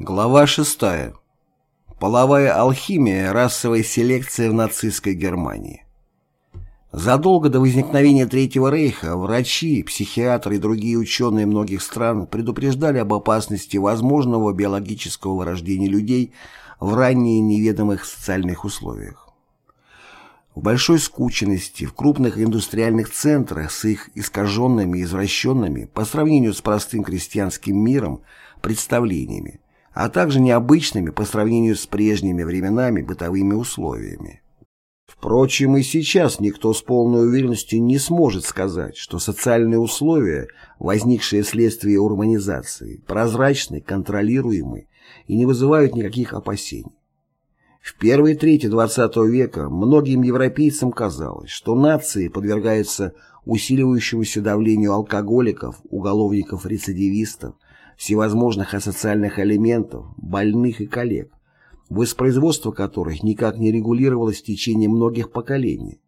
Глава 6. Половая алхимия, расовая селекция в нацистской Германии. Задолго до возникновения Третьего Рейха врачи, психиатры и другие ученые многих стран предупреждали об опасности возможного биологического вырождения людей в ранее неведомых социальных условиях. В большой скученности, в крупных индустриальных центрах с их искаженными и извращенными по сравнению с простым крестьянским миром представлениями, а также необычными по сравнению с прежними временами бытовыми условиями. Впрочем, и сейчас никто с полной уверенностью не сможет сказать, что социальные условия, возникшие вследствие урбанизации, прозрачны, контролируемы и не вызывают никаких опасений. В первой трети XX века многим европейцам казалось, что нации подвергаются усиливающемуся давлению алкоголиков, уголовников-рецидивистов, всевозможных асоциальных элементов, больных и коллег, воспроизводство которых никак не регулировалось в течение многих поколений,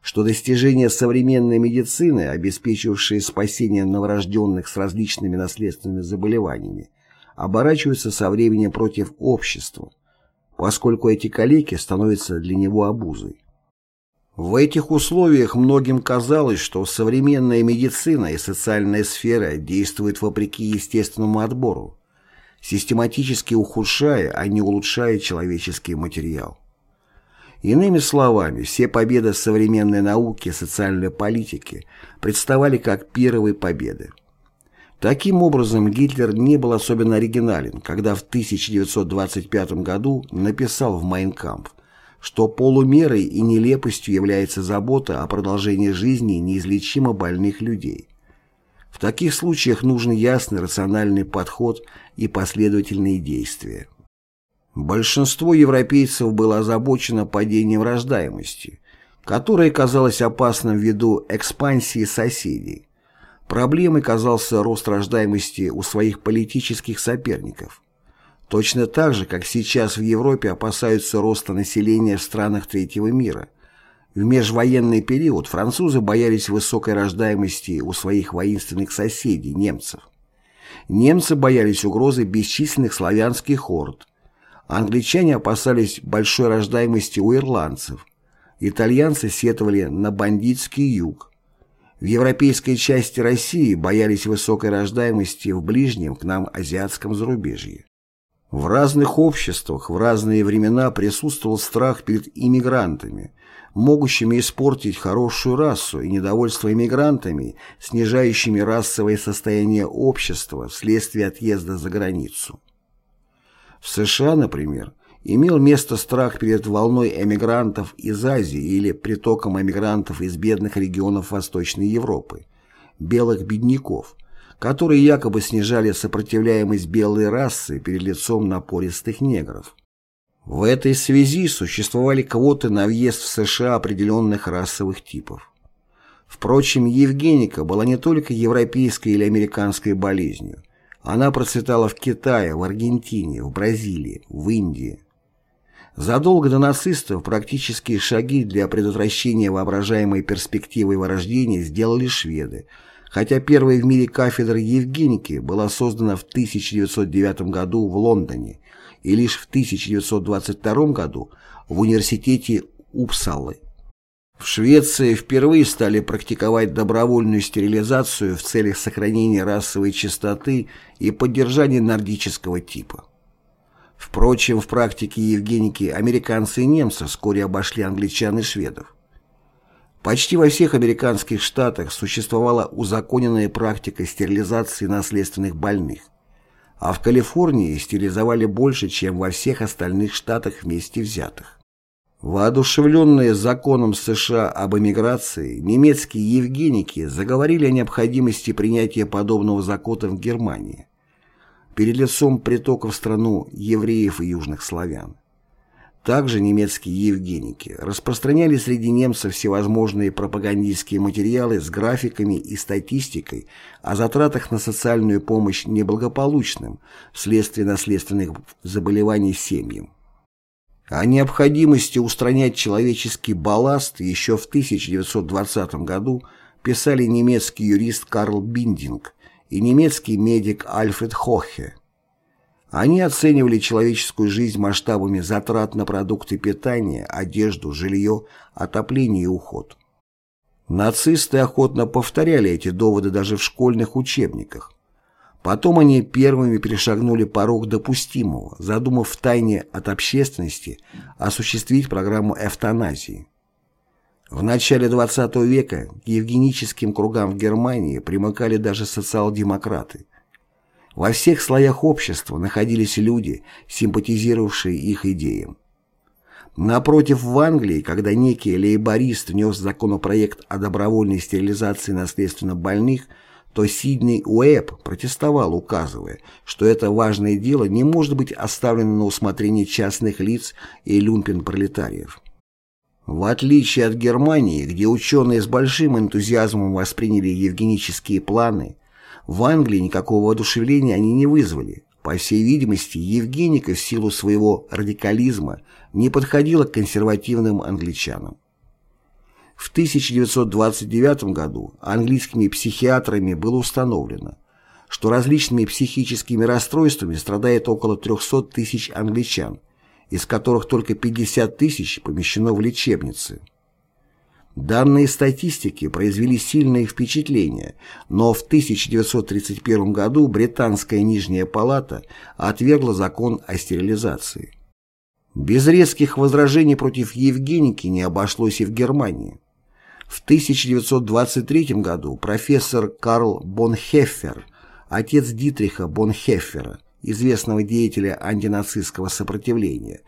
что достижения современной медицины, обеспечивавшие спасение новорожденных с различными наследственными заболеваниями, оборачиваются со временем против общества, поскольку эти калеки становятся для него обузой. В этих условиях многим казалось, что современная медицина и социальная сфера действуют вопреки естественному отбору, систематически ухудшая, а не улучшая человеческий материал. Иными словами, все победы современной науки и социальной политики представали как первые победы. Таким образом, Гитлер не был особенно оригинален, когда в 1925 году написал в «Майнкамп», что полумерой и нелепостью является забота о продолжении жизни неизлечимо больных людей. В таких случаях нужен ясный рациональный подход и последовательные действия. Большинство европейцев было озабочено падением рождаемости, которое казалось опасным ввиду экспансии соседей. Проблемой казался рост рождаемости у своих политических соперников. Точно так же, как сейчас в Европе опасаются роста населения в странах третьего мира. В межвоенный период французы боялись высокой рождаемости у своих воинственных соседей, немцев. Немцы боялись угрозы бесчисленных славянских орд. Англичане опасались большой рождаемости у ирландцев. Итальянцы сетовали на бандитский юг. В европейской части России боялись высокой рождаемости в ближнем к нам азиатском зарубежье. В разных обществах в разные времена присутствовал страх перед иммигрантами, могущими испортить хорошую расу и недовольство иммигрантами, снижающими расовое состояние общества вследствие отъезда за границу. В США, например, имел место страх перед волной эмигрантов из Азии или притоком эмигрантов из бедных регионов Восточной Европы, белых бедняков, которые якобы снижали сопротивляемость белой расы перед лицом напористых негров. В этой связи существовали квоты на въезд в США определенных расовых типов. Впрочем, Евгеника была не только европейской или американской болезнью. Она процветала в Китае, в Аргентине, в Бразилии, в Индии. Задолго до нацистов практические шаги для предотвращения воображаемой перспективы вырождения сделали шведы, хотя первая в мире кафедра Евгеники была создана в 1909 году в Лондоне и лишь в 1922 году в университете Упсалы. В Швеции впервые стали практиковать добровольную стерилизацию в целях сохранения расовой чистоты и поддержания нордического типа. Впрочем, в практике Евгеники американцы и немцы вскоре обошли англичан и шведов. Почти во всех американских штатах существовала узаконенная практика стерилизации наследственных больных, а в Калифорнии стерилизовали больше, чем во всех остальных штатах вместе взятых. Воодушевленные законом США об эмиграции, немецкие евгеники заговорили о необходимости принятия подобного закона в Германии перед лицом притока в страну евреев и южных славян. Также немецкие евгеники распространяли среди немцев всевозможные пропагандистские материалы с графиками и статистикой о затратах на социальную помощь неблагополучным вследствие наследственных заболеваний семьям. О необходимости устранять человеческий балласт еще в 1920 году писали немецкий юрист Карл Биндинг и немецкий медик Альфред Хохе. Они оценивали человеческую жизнь масштабами затрат на продукты питания, одежду, жилье, отопление и уход. Нацисты охотно повторяли эти доводы даже в школьных учебниках. Потом они первыми перешагнули порог допустимого, задумав втайне от общественности осуществить программу эвтаназии. В начале XX века к евгеническим кругам в Германии примыкали даже социал-демократы. Во всех слоях общества находились люди, симпатизировавшие их идеям. Напротив, в Англии, когда некий лейборист внес законопроект о добровольной стерилизации наследственно больных – то Сидней Уэбб протестовал, указывая, что это важное дело не может быть оставлено на усмотрение частных лиц и люмпен-пролетариев. В отличие от Германии, где ученые с большим энтузиазмом восприняли евгенические планы, в Англии никакого воодушевления они не вызвали. По всей видимости, Евгеника в силу своего радикализма не подходила к консервативным англичанам. В 1929 году английскими психиатрами было установлено, что различными психическими расстройствами страдает около 300 тысяч англичан, из которых только 50 тысяч помещено в лечебницы. Данные статистики произвели сильное впечатление, но в 1931 году Британская Нижняя Палата отвергла закон о стерилизации. Без резких возражений против Евгеники не обошлось и в Германии. В 1923 году профессор Карл Бонхеффер, отец Дитриха Бонхеффера, известного деятеля антинацистского сопротивления,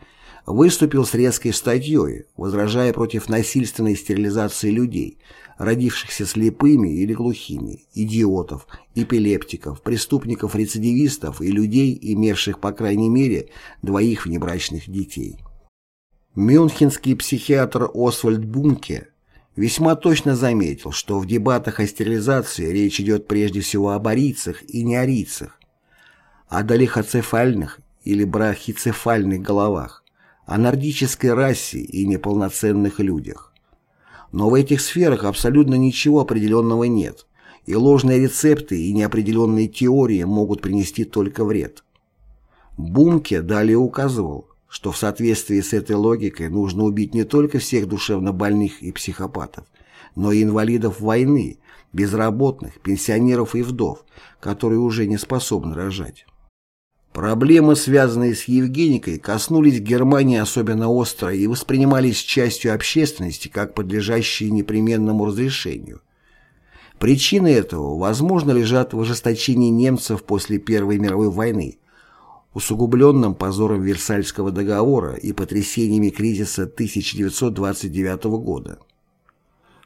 выступил с резкой статьей, возражая против насильственной стерилизации людей, родившихся слепыми или глухими, идиотов, эпилептиков, преступников-рецидивистов и людей, имевших по крайней мере двоих внебрачных детей. Мюнхенский психиатр Освальд Бунке весьма точно заметил, что в дебатах о стерилизации речь идет прежде всего о арийцах и неарийцах, о долихоцефальных или брахицефальных головах, о нордической расе и неполноценных людях. Но в этих сферах абсолютно ничего определенного нет, и ложные рецепты и неопределенные теории могут принести только вред. Бумке далее указывал, что в соответствии с этой логикой нужно убить не только всех душевно больных и психопатов, но и инвалидов войны, безработных, пенсионеров и вдов, которые уже не способны рожать. Проблемы, связанные с Евгеникой, коснулись Германии особенно остро и воспринимались частью общественности как подлежащие непременному разрешению. Причины этого, возможно, лежат в ожесточении немцев после Первой мировой войны, усугубленном позором Версальского договора и потрясениями кризиса 1929 года.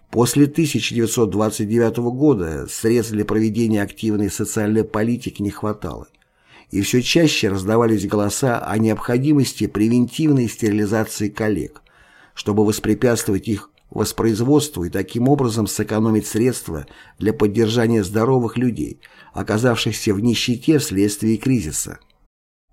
После 1929 года средств для проведения активной социальной политики не хватало, и все чаще раздавались голоса о необходимости превентивной стерилизации коллег, чтобы воспрепятствовать их воспроизводству и таким образом сэкономить средства для поддержания здоровых людей, оказавшихся в нищете вследствие кризиса.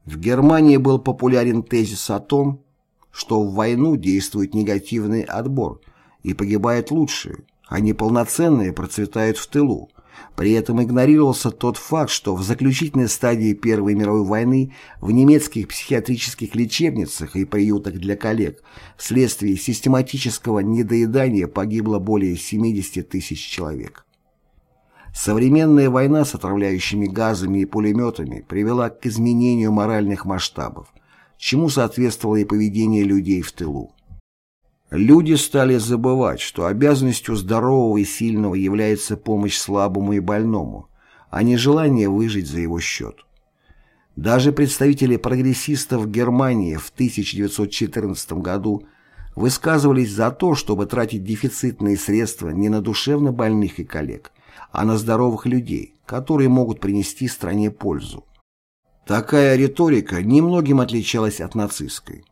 В Германии был популярен тезис о том, что в войну действует негативный отбор и погибают лучшие, а неполноценные процветают в тылу. При этом игнорировался тот факт, что в заключительной стадии Первой мировой войны в немецких психиатрических лечебницах и приютах для коллег вследствие систематического недоедания погибло более 70 тысяч человек. Современная война с отравляющими газами и пулеметами привела к изменению моральных масштабов, чему соответствовало и поведение людей в тылу. Люди стали забывать, что обязанностью здорового и сильного является помощь слабому и больному, а не желание выжить за его счет. Даже представители прогрессистов Германии в 1914 году высказывались за то, чтобы тратить дефицитные средства не на душевно больных и коллег, а на здоровых людей, которые могут принести стране пользу. Такая риторика немногим отличалась от нацистской.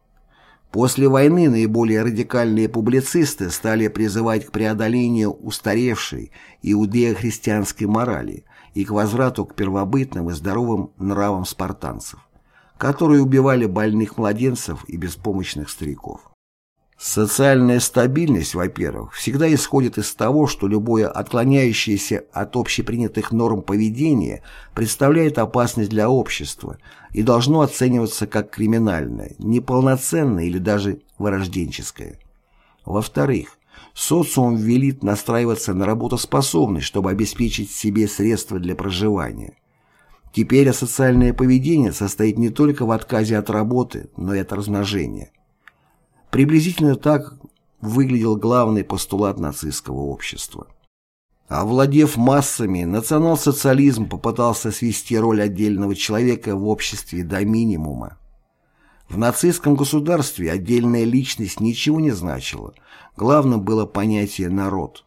После войны наиболее радикальные публицисты стали призывать к преодолению устаревшей иудео-христианской морали и к возврату к первобытным и здоровым нравам спартанцев, которые убивали больных младенцев и беспомощных стариков. Социальная стабильность, во-первых, всегда исходит из того, что любое отклоняющееся от общепринятых норм поведения представляет опасность для общества и должно оцениваться как криминальное, неполноценное или даже вырожденческое. Во-вторых, социум велит настраиваться на работоспособность, чтобы обеспечить себе средства для проживания. Теперь асоциальное поведение состоит не только в отказе от работы, но и от размножения. Приблизительно так выглядел главный постулат нацистского общества. Овладев массами, национал-социализм попытался свести роль отдельного человека в обществе до минимума. В нацистском государстве отдельная личность ничего не значила, главным было понятие «народ».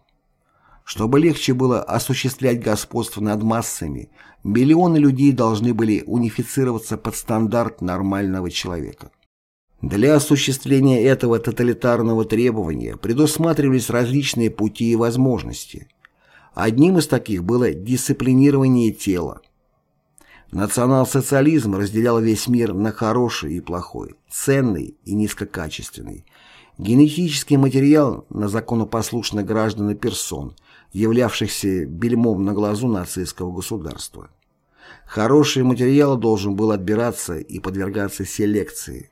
Чтобы легче было осуществлять господство над массами, миллионы людей должны были унифицироваться под стандарт нормального человека. Для осуществления этого тоталитарного требования предусматривались различные пути и возможности. Одним из таких было дисциплинирование тела. Национал-социализм разделял весь мир на хороший и плохой, ценный и низкокачественный. Генетический материал на законопослушных граждан и персон, являвшихся бельмом на глазу нацистского государства. Хороший материал должен был отбираться и подвергаться селекции.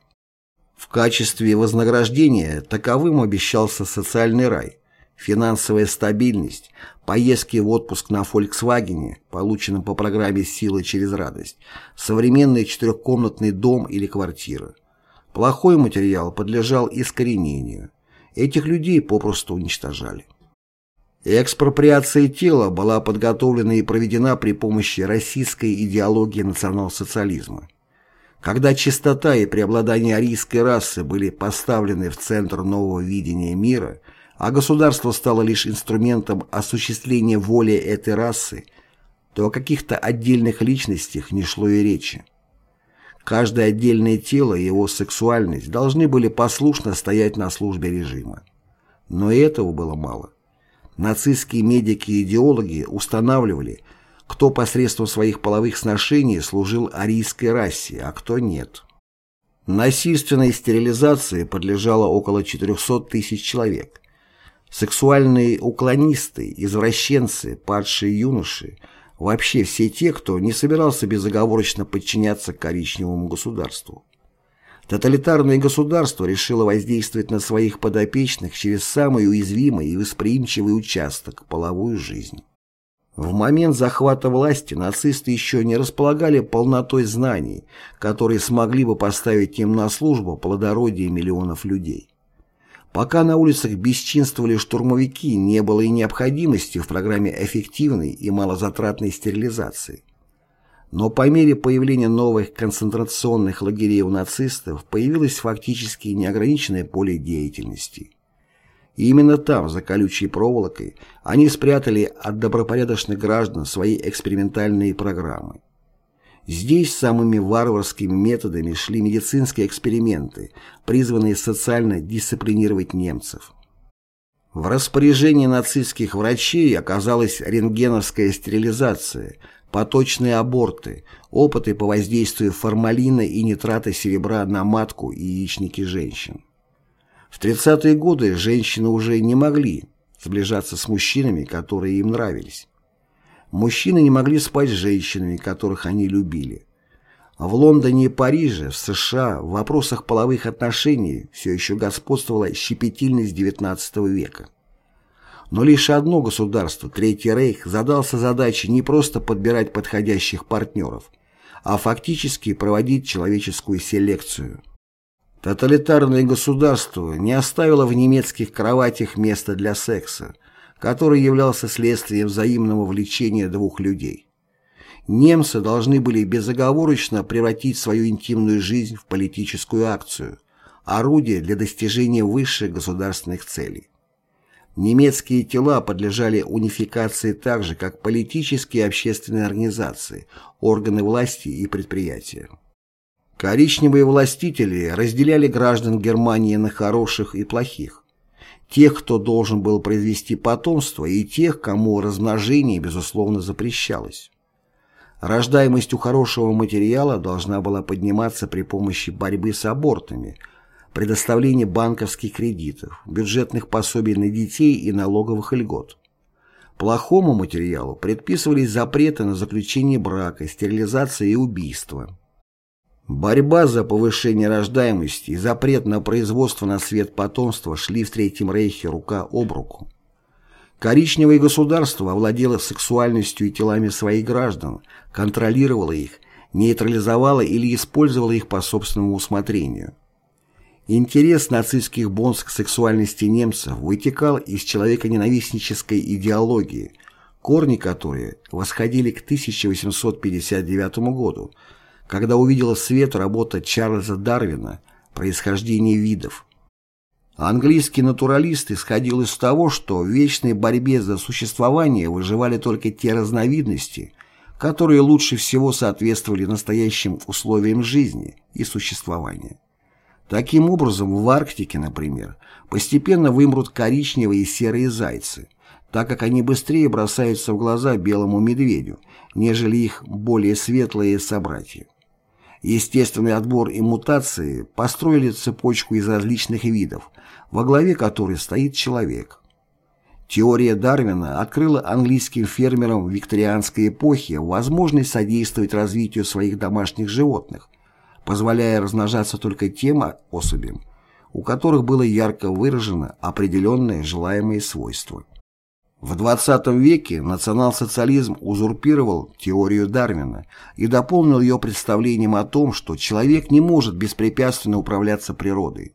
В качестве вознаграждения таковым обещался социальный рай, финансовая стабильность, поездки в отпуск на «Фольксвагене», полученном по программе «Сила через радость», современный четырехкомнатный дом или квартира. Плохой материал подлежал искоренению. Этих людей попросту уничтожали. Экспроприация тела была подготовлена и проведена при помощи российской идеологии национал-социализма. Когда чистота и преобладание арийской расы были поставлены в центр нового видения мира, а государство стало лишь инструментом осуществления воли этой расы, то о каких-то отдельных личностях не шло и речи. Каждое отдельное тело и его сексуальность должны были послушно стоять на службе режима. Но и этого было мало. Нацистские медики и идеологи устанавливали – кто посредством своих половых сношений служил арийской расе, а кто нет. Насильственной стерилизации подлежало около 400 тысяч человек. Сексуальные уклонисты, извращенцы, падшие юноши, вообще все те, кто не собирался безоговорочно подчиняться коричневому государству. Тоталитарное государство решило воздействовать на своих подопечных через самый уязвимый и восприимчивый участок – половую жизнь. В момент захвата власти нацисты еще не располагали полнотой знаний, которые смогли бы поставить им на службу плодородие миллионов людей. Пока на улицах бесчинствовали штурмовики, не было и необходимости в программе эффективной и малозатратной стерилизации. Но по мере появления новых концентрационных лагерей у нацистов появилось фактически неограниченное поле деятельности. И именно там, за колючей проволокой, они спрятали от добропорядочных граждан свои экспериментальные программы. Здесь самыми варварскими методами шли медицинские эксперименты, призванные социально дисциплинировать немцев. В распоряжении нацистских врачей оказалась рентгеновская стерилизация, поточные аборты, опыты по воздействию формалина и нитрата серебра на матку и яичники женщин. В 30-е годы женщины уже не могли сближаться с мужчинами, которые им нравились. Мужчины не могли спать с женщинами, которых они любили. В Лондоне и Париже, в США, в вопросах половых отношений все еще господствовала щепетильность XIX века. Но лишь одно государство, Третий Рейх, задался задачей не просто подбирать подходящих партнеров, а фактически проводить человеческую селекцию – Тоталитарное государство не оставило в немецких кроватях места для секса, который являлся следствием взаимного влечения двух людей. Немцы должны были безоговорочно превратить свою интимную жизнь в политическую акцию, орудие для достижения высших государственных целей. Немецкие тела подлежали унификации так же, как политические и общественные организации, органы власти и предприятия. Коричневые властители разделяли граждан Германии на хороших и плохих. Тех, кто должен был произвести потомство, и тех, кому размножение, безусловно, запрещалось. Рождаемость у хорошего материала должна была подниматься при помощи борьбы с абортами, предоставление банковских кредитов, бюджетных пособий на детей и налоговых льгот. Плохому материалу предписывались запреты на заключение брака, стерилизацию и убийство. Борьба за повышение рождаемости и запрет на производство на свет потомства шли в Третьем Рейхе рука об руку. Коричневое государство овладело сексуальностью и телами своих граждан, контролировало их, нейтрализовало или использовало их по собственному усмотрению. Интерес нацистских бонз к сексуальности немцев вытекал из человеконенавистнической идеологии, корни которой восходили к 1859 году, когда увидела свет работа Чарльза Дарвина «Происхождение видов», Английский натуралист исходил из того, что в вечной борьбе за существование выживали только те разновидности, которые лучше всего соответствовали настоящим условиям жизни и существования. Таким образом, в Арктике, например, постепенно вымрут коричневые и серые зайцы, так как они быстрее бросаются в глаза белому медведю, нежели их более светлые собратья. Естественный отбор и мутации построили цепочку из различных видов, во главе которой стоит человек. Теория Дарвина открыла английским фермерам викторианской эпохе возможность содействовать развитию своих домашних животных, позволяя размножаться только тем особям, у которых было ярко выражено определенное желаемое свойство. В XX веке национал-социализм узурпировал теорию Дарвина и дополнил ее представлением о том, что человек не может беспрепятственно управляться природой.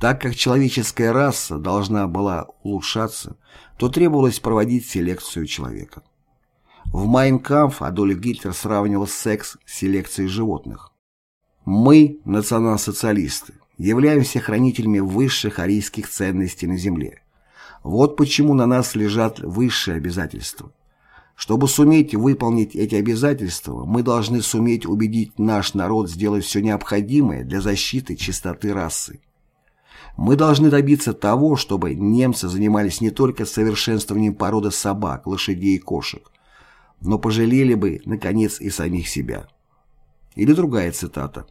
Так как человеческая раса должна была улучшаться, то требовалось проводить селекцию человека. В «Майнкамф» Адольф Гитлер сравнивал секс с селекцией животных. Мы, национал-социалисты, являемся хранителями высших арийских ценностей на Земле. Вот почему на нас лежат высшие обязательства. Чтобы суметь выполнить эти обязательства, мы должны суметь убедить наш народ сделать все необходимое для защиты чистоты расы. Мы должны добиться того, чтобы немцы занимались не только совершенствованием породы собак, лошадей и кошек, но пожалели бы, наконец, и самих себя. Или другая цитата.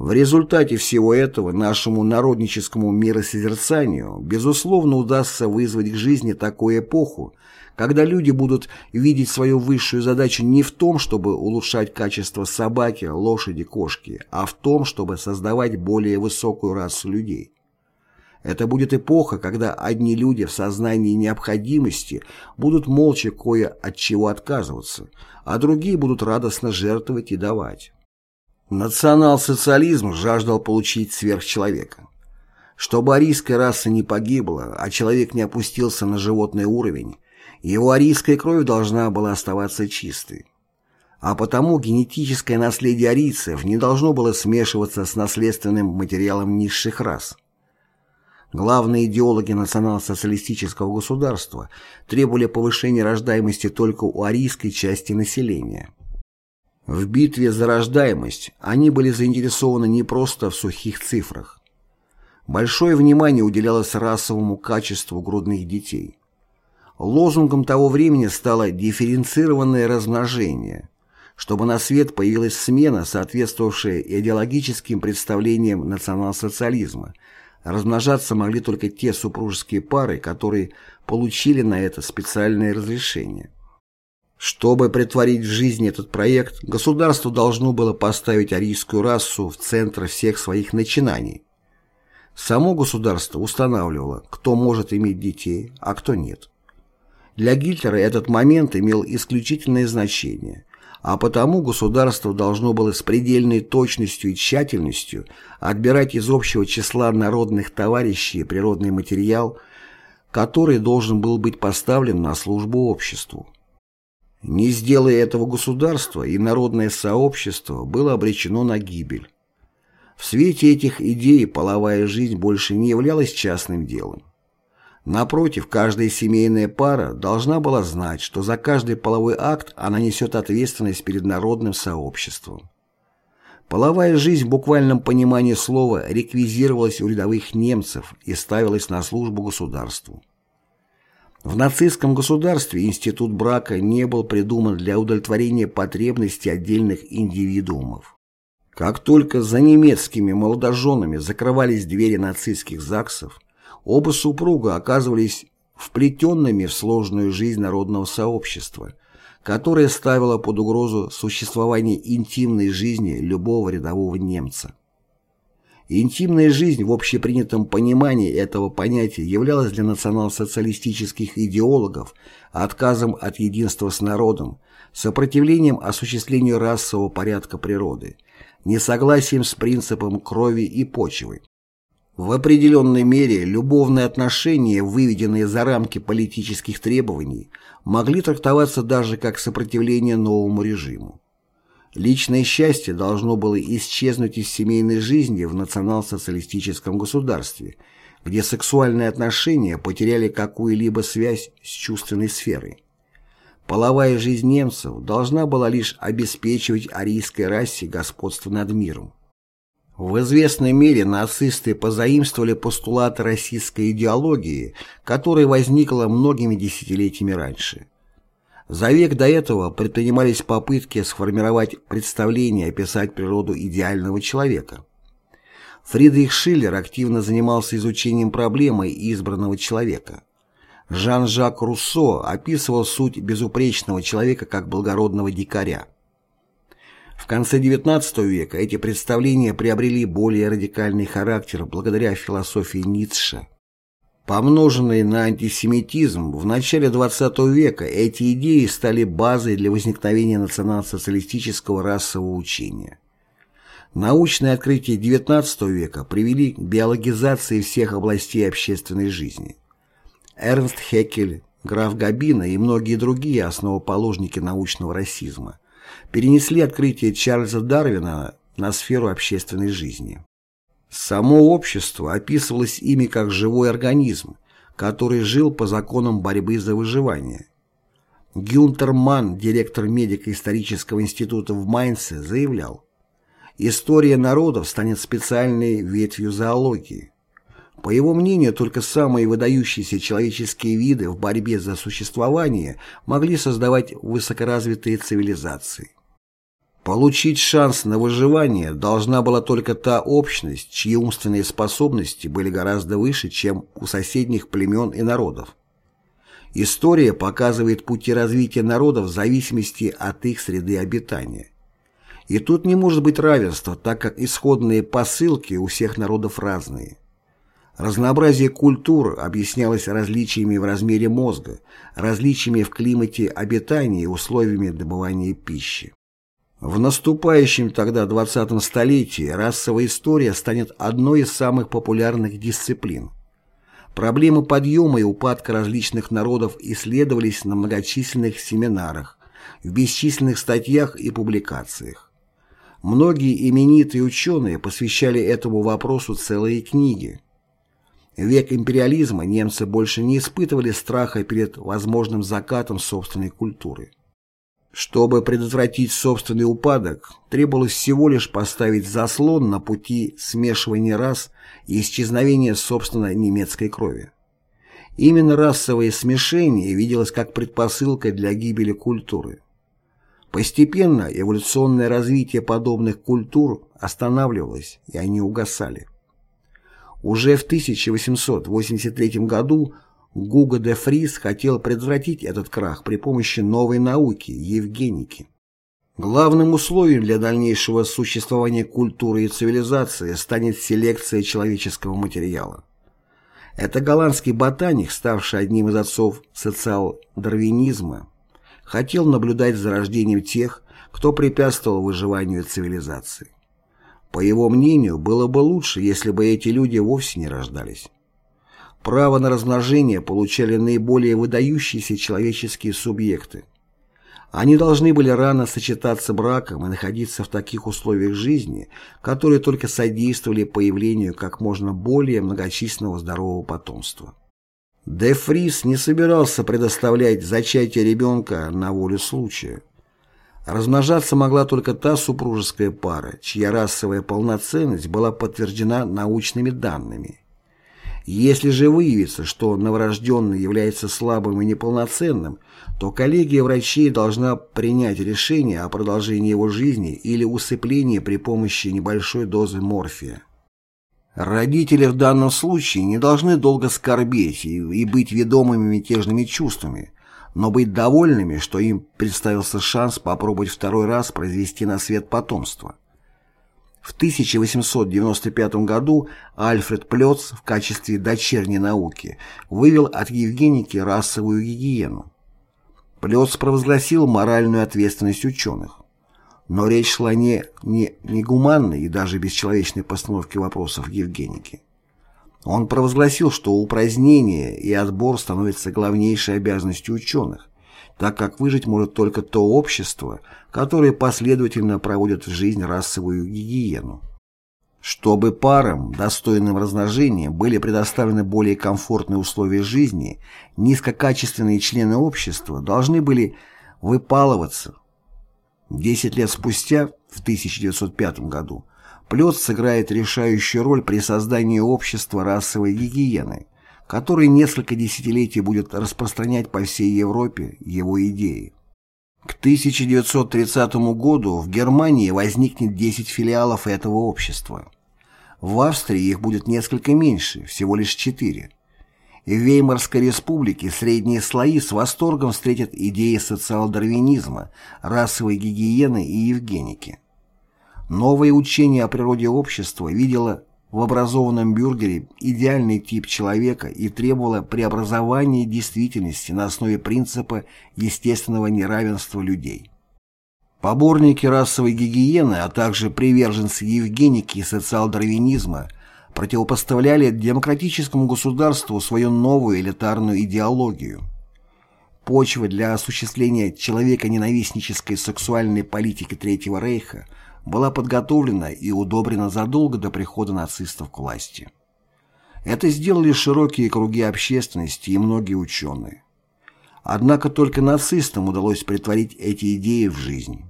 В результате всего этого нашему народническому миросозерцанию, безусловно, удастся вызвать к жизни такую эпоху, когда люди будут видеть свою высшую задачу не в том, чтобы улучшать качество собаки, лошади, кошки, а в том, чтобы создавать более высокую расу людей. Это будет эпоха, когда одни люди в сознании необходимости будут молча кое от чего отказываться, а другие будут радостно жертвовать и давать. Национал-социализм жаждал получить сверхчеловека. Чтобы арийская раса не погибла, а человек не опустился на животный уровень, его арийская кровь должна была оставаться чистой. А потому генетическое наследие арийцев не должно было смешиваться с наследственным материалом низших рас. Главные идеологи национал-социалистического государства требовали повышения рождаемости только у арийской части населения. В битве за рождаемость они были заинтересованы не просто в сухих цифрах. Большое внимание уделялось расовому качеству грудных детей. Лозунгом того времени стало дифференцированное размножение, чтобы на свет появилась смена, соответствовавшая идеологическим представлениям национал-социализма – Размножаться могли только те супружеские пары, которые получили на это специальное разрешение. Чтобы притворить в жизнь этот проект, государство должно было поставить арийскую расу в центр всех своих начинаний. Само государство устанавливало, кто может иметь детей, а кто нет. Для Гитлера этот момент имел исключительное значение, а потому государство должно было с предельной точностью и тщательностью отбирать из общего числа народных товарищей природный материал, который должен был быть поставлен на службу обществу. Не сделая этого государства, и народное сообщество было обречено на гибель. В свете этих идей половая жизнь больше не являлась частным делом. Напротив, каждая семейная пара должна была знать, что за каждый половой акт она несет ответственность перед народным сообществом. Половая жизнь в буквальном понимании слова реквизировалась у рядовых немцев и ставилась на службу государству. В нацистском государстве институт брака не был придуман для удовлетворения потребностей отдельных индивидуумов. Как только за немецкими молодоженами закрывались двери нацистских ЗАГСов, оба супруга оказывались вплетенными в сложную жизнь народного сообщества, которое ставило под угрозу существование интимной жизни любого рядового немца. Интимная жизнь в общепринятом понимании этого понятия являлась для национал-социалистических идеологов отказом от единства с народом, сопротивлением осуществлению расового порядка природы, несогласием с принципом крови и почвы. В определенной мере любовные отношения, выведенные за рамки политических требований, могли трактоваться даже как сопротивление новому режиму. Личное счастье должно было исчезнуть из семейной жизни в национал-социалистическом государстве, где сексуальные отношения потеряли какую-либо связь с чувственной сферой. Половая жизнь немцев должна была лишь обеспечивать арийской расе господство над миром. В известной мере нацисты позаимствовали постулаты российской идеологии, которая возникла многими десятилетиями раньше. За век до этого предпринимались попытки сформировать представление и описать природу идеального человека. Фридрих Шиллер активно занимался изучением проблемы избранного человека. Жан-Жак Руссо описывал суть безупречного человека как благородного дикаря. В конце XIX века эти представления приобрели более радикальный характер благодаря философии Ницше. Помноженные на антисемитизм, в начале XX века эти идеи стали базой для возникновения национал-социалистического расового учения. Научные открытия XIX века привели к биологизации всех областей общественной жизни. Эрнст Хеккель, граф Габина и многие другие основоположники научного расизма перенесли открытие Чарльза Дарвина на сферу общественной жизни. Само общество описывалось ими как живой организм, который жил по законам борьбы за выживание. Гюнтер Манн, директор медико-исторического института в Майнце, заявлял, «История народов станет специальной ветвью зоологии». По его мнению, только самые выдающиеся человеческие виды в борьбе за существование могли создавать высокоразвитые цивилизации. Получить шанс на выживание должна была только та общность, чьи умственные способности были гораздо выше, чем у соседних племен и народов. История показывает пути развития народов в зависимости от их среды обитания. И тут не может быть равенства, так как исходные посылки у всех народов разные. Разнообразие культур объяснялось различиями в размере мозга, различиями в климате обитания и условиями добывания пищи. В наступающем тогда 20 столетии расовая история станет одной из самых популярных дисциплин. Проблемы подъема и упадка различных народов исследовались на многочисленных семинарах, в бесчисленных статьях и публикациях. Многие именитые ученые посвящали этому вопросу целые книги. В век империализма немцы больше не испытывали страха перед возможным закатом собственной культуры. Чтобы предотвратить собственный упадок, требовалось всего лишь поставить заслон на пути смешивания рас и исчезновения собственно немецкой крови. Именно расовое смешение виделось как предпосылка для гибели культуры. Постепенно эволюционное развитие подобных культур останавливалось, и они угасали. Уже в 1883 году Гуго де Фрис хотел предотвратить этот крах при помощи новой науки – евгеники. Главным условием для дальнейшего существования культуры и цивилизации станет селекция человеческого материала. Это голландский ботаник, ставший одним из отцов социал-дарвинизма, хотел наблюдать за рождением тех, кто препятствовал выживанию цивилизации. По его мнению, было бы лучше, если бы эти люди вовсе не рождались. Право на размножение получали наиболее выдающиеся человеческие субъекты. Они должны были рано сочетаться браком и находиться в таких условиях жизни, которые только содействовали появлению как можно более многочисленного здорового потомства. Де Фрис не собирался предоставлять зачатие ребенка на волю случая. Размножаться могла только та супружеская пара, чья расовая полноценность была подтверждена научными данными – Если же выявится, что новорожденный является слабым и неполноценным, то коллегия врачей должна принять решение о продолжении его жизни или усыплении при помощи небольшой дозы морфия. Родители в данном случае не должны долго скорбеть и, быть ведомыми мятежными чувствами, но быть довольными, что им представился шанс попробовать второй раз произвести на свет потомство. В 1895 году Альфред Плёц в качестве дочерней науки вывел от Евгеники расовую гигиену. Плёц провозгласил моральную ответственность ученых. Но речь шла не, не, не гуманной и даже бесчеловечной постановке вопросов Евгеники. Он провозгласил, что упразднение и отбор становятся главнейшей обязанностью ученых, так как выжить может только то общество, которое последовательно проводит в жизнь расовую гигиену. Чтобы парам, достойным размножения, были предоставлены более комфортные условия жизни, низкокачественные члены общества должны были выпалываться. Десять лет спустя, в 1905 году, Плет сыграет решающую роль при создании общества расовой гигиены, которое несколько десятилетий будет распространять по всей Европе его идеи. К 1930 году в Германии возникнет 10 филиалов этого общества. В Австрии их будет несколько меньше, всего лишь 4. И в Веймарской республике средние слои с восторгом встретят идеи социал-дарвинизма, расовой гигиены и евгеники. Новое учение о природе общества видело в образованном бюргере идеальный тип человека и требовало преобразования действительности на основе принципа естественного неравенства людей. Поборники расовой гигиены, а также приверженцы евгеники и социал-дарвинизма противопоставляли демократическому государству свою новую элитарную идеологию. Почва для осуществления человека-ненавистнической сексуальной политики Третьего Рейха – была подготовлена и удобрена задолго до прихода нацистов к власти. Это сделали широкие круги общественности и многие ученые. Однако только нацистам удалось притворить эти идеи в жизнь.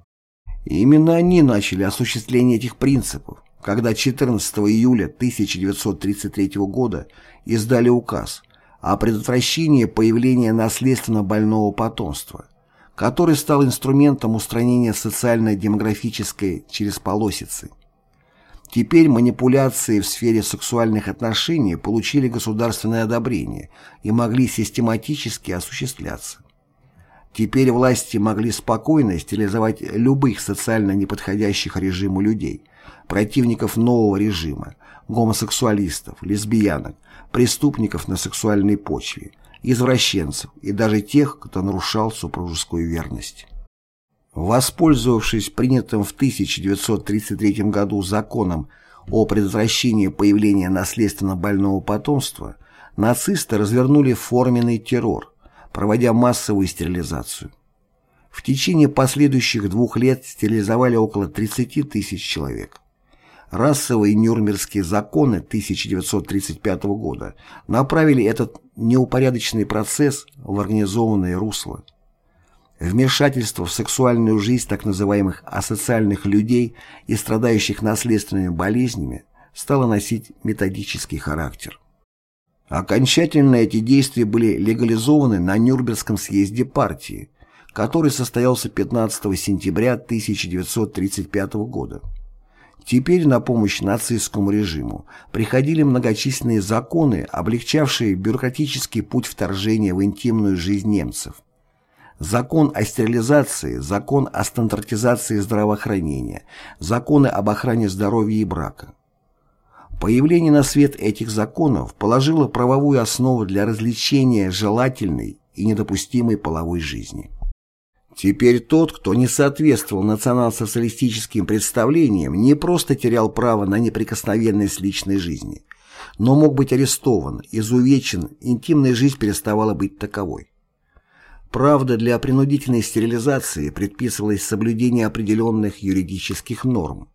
И именно они начали осуществление этих принципов, когда 14 июля 1933 года издали указ о предотвращении появления наследственно больного потомства, который стал инструментом устранения социально-демографической чересполосицы. Теперь манипуляции в сфере сексуальных отношений получили государственное одобрение и могли систематически осуществляться. Теперь власти могли спокойно стилизовать любых социально неподходящих режиму людей, противников нового режима, гомосексуалистов, лесбиянок, преступников на сексуальной почве, извращенцев и даже тех, кто нарушал супружескую верность. Воспользовавшись принятым в 1933 году законом о предотвращении появления наследственно больного потомства, нацисты развернули форменный террор, проводя массовую стерилизацию. В течение последующих двух лет стерилизовали около 30 тысяч человек. Расовые Нюрнбергские законы 1935 года направили этот неупорядоченный процесс в организованное русло. Вмешательство в сексуальную жизнь так называемых асоциальных людей и страдающих наследственными болезнями стало носить методический характер. Окончательно эти действия были легализованы на Нюрнбергском съезде партии, который состоялся 15 сентября 1935 года. Теперь на помощь нацистскому режиму приходили многочисленные законы, облегчавшие бюрократический путь вторжения в интимную жизнь немцев. Закон о стерилизации, закон о стандартизации здравоохранения, законы об охране здоровья и брака. Появление на свет этих законов положило правовую основу для развлечения желательной и недопустимой половой жизни. Теперь тот, кто не соответствовал национал-социалистическим представлениям, не просто терял право на неприкосновенность личной жизни, но мог быть арестован, изувечен, интимная жизнь переставала быть таковой. Правда, для принудительной стерилизации предписывалось соблюдение определенных юридических норм.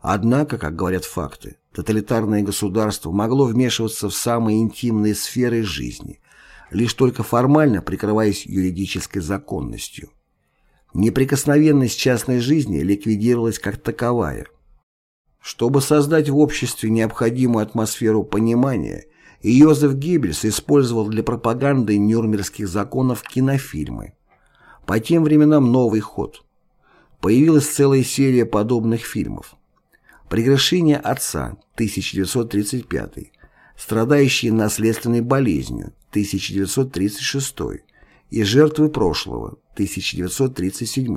Однако, как говорят факты, тоталитарное государство могло вмешиваться в самые интимные сферы жизни, лишь только формально прикрываясь юридической законностью. Неприкосновенность частной жизни ликвидировалась как таковая. Чтобы создать в обществе необходимую атмосферу понимания, и Йозеф Геббельс использовал для пропаганды нюрнбергских законов кинофильмы. По тем временам новый ход. Появилась целая серия подобных фильмов. «Прегрешение отца» 1935, «Страдающие наследственной болезнью» 1936 и «Жертвы прошлого» 1937.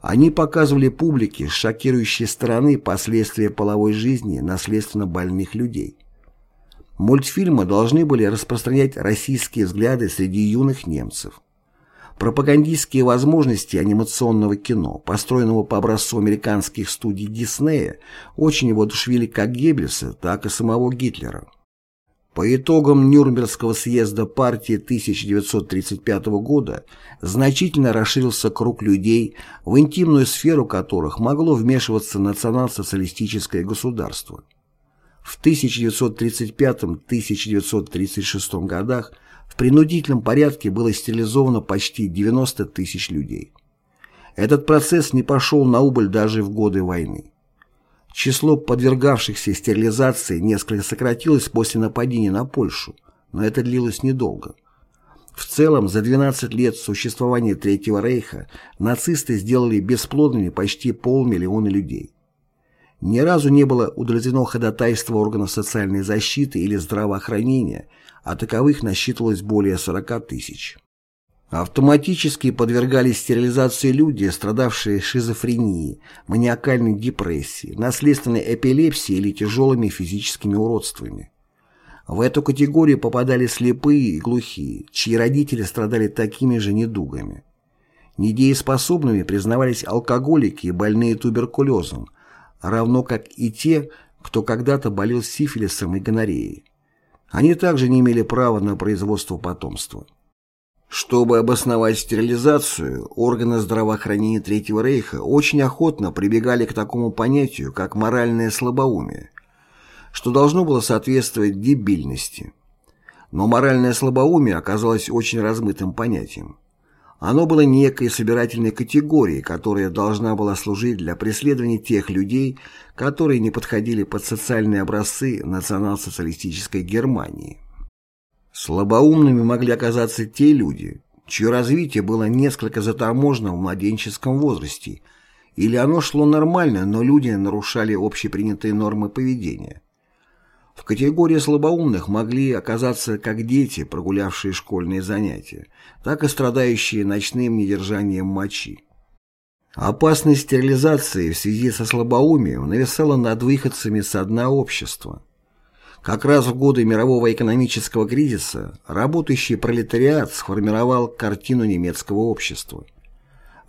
Они показывали публике с шокирующей стороны последствия половой жизни наследственно больных людей. Мультфильмы должны были распространять российские взгляды среди юных немцев. Пропагандистские возможности анимационного кино, построенного по образцу американских студий Диснея, очень воодушевили как Геббельса, так и самого Гитлера. По итогам Нюрнбергского съезда партии 1935 года значительно расширился круг людей, в интимную сферу которых могло вмешиваться национал-социалистическое государство. В 1935-1936 годах в принудительном порядке было стерилизовано почти 90 тысяч людей. Этот процесс не пошел на убыль даже в годы войны. Число подвергавшихся стерилизации несколько сократилось после нападения на Польшу, но это длилось недолго. В целом, за 12 лет существования Третьего Рейха нацисты сделали бесплодными почти полмиллиона людей. Ни разу не было удовлетворено ходатайство органов социальной защиты или здравоохранения, а таковых насчитывалось более 40 тысяч. Автоматически подвергались стерилизации люди, страдавшие шизофренией, маниакальной депрессией, наследственной эпилепсией или тяжелыми физическими уродствами. В эту категорию попадали слепые и глухие, чьи родители страдали такими же недугами. Недееспособными признавались алкоголики и больные туберкулезом, равно как и те, кто когда-то болел сифилисом и гонореей. Они также не имели права на производство потомства. Чтобы обосновать стерилизацию, органы здравоохранения Третьего Рейха очень охотно прибегали к такому понятию, как моральное слабоумие, что должно было соответствовать дебильности. Но моральное слабоумие оказалось очень размытым понятием. Оно было некой собирательной категорией, которая должна была служить для преследования тех людей, которые не подходили под социальные образцы национал-социалистической Германии. Слабоумными могли оказаться те люди, чье развитие было несколько заторможено в младенческом возрасте, или оно шло нормально, но люди нарушали общепринятые нормы поведения. В категории слабоумных могли оказаться как дети, прогулявшие школьные занятия, так и страдающие ночным недержанием мочи. Опасность стерилизации в связи со слабоумием нависала над выходцами со дна общества. Как раз в годы мирового экономического кризиса работающий пролетариат сформировал картину немецкого общества.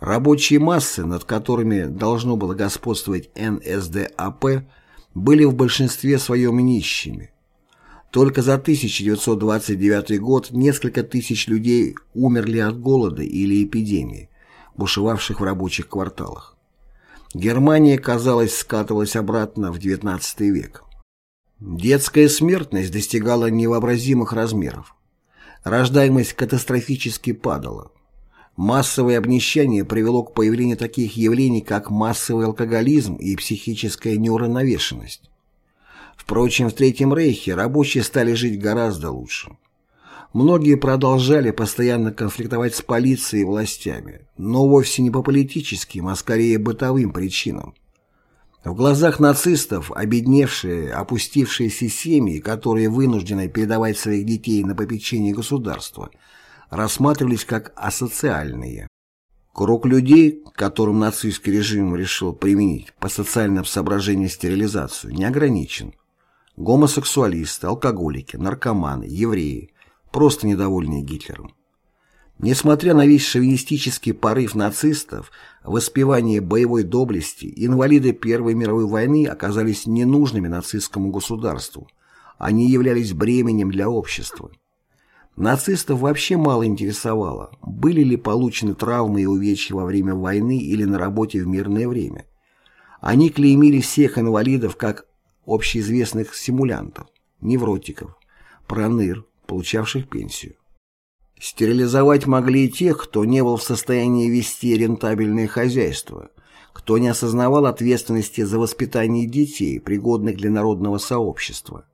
Рабочие массы, над которыми должно было господствовать НСДАП, были в большинстве своем нищими. Только за 1929 год несколько тысяч людей умерли от голода или эпидемии, бушевавших в рабочих кварталах. Германия, казалось, скатывалась обратно в XIX век. Детская смертность достигала невообразимых размеров. Рождаемость катастрофически падала. Массовое обнищание привело к появлению таких явлений, как массовый алкоголизм и психическая неуравновешенность. Впрочем, в Третьем Рейхе рабочие стали жить гораздо лучше. Многие продолжали постоянно конфликтовать с полицией и властями, но вовсе не по политическим, а скорее бытовым причинам. В глазах нацистов обедневшие, опустившиеся семьи, которые вынуждены передавать своих детей на попечение государства, рассматривались как асоциальные. Круг людей, которым нацистский режим решил применить по социальным соображениям стерилизацию, не ограничен. Гомосексуалисты, алкоголики, наркоманы, евреи, просто недовольные Гитлером. Несмотря на весь шовинистический порыв нацистов, воспевание боевой доблести, инвалиды Первой мировой войны оказались ненужными нацистскому государству. Они являлись бременем для общества. Нацистов вообще мало интересовало, были ли получены травмы и увечья во время войны или на работе в мирное время. Они клеймили всех инвалидов как общеизвестных симулянтов, невротиков, проныр, получавших пенсию. Стерилизовать могли и тех, кто не был в состоянии вести рентабельное хозяйство, кто не осознавал ответственности за воспитание детей, пригодных для народного сообщества.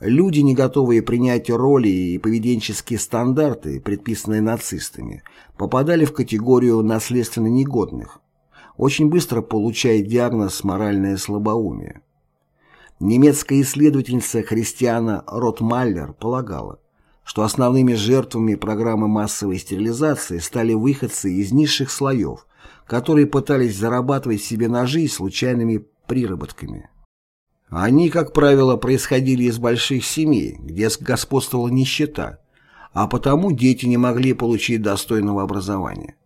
Люди, не готовые принять роли и поведенческие стандарты, предписанные нацистами, попадали в категорию наследственно негодных, очень быстро получая диагноз «моральное слабоумие». Немецкая исследовательница Христиана Ротмаллер полагала, что основными жертвами программы массовой стерилизации стали выходцы из низших слоев, которые пытались зарабатывать себе на жизнь случайными приработками. Они, как правило, происходили из больших семей, где господствовала нищета, а потому дети не могли получить достойного образования.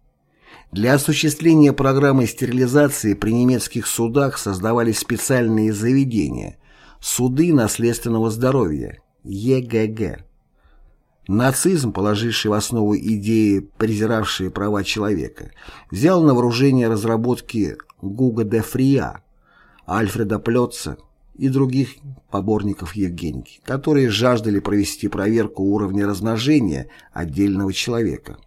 Для осуществления программы стерилизации при немецких судах создавались специальные заведения – суды наследственного здоровья – ЕГГ. Нацизм, положивший в основу идеи, презиравшие права человека, взял на вооружение разработки Гуга де Фрия, Альфреда Плетца и других поборников Евгеники, которые жаждали провести проверку уровня размножения отдельного человека.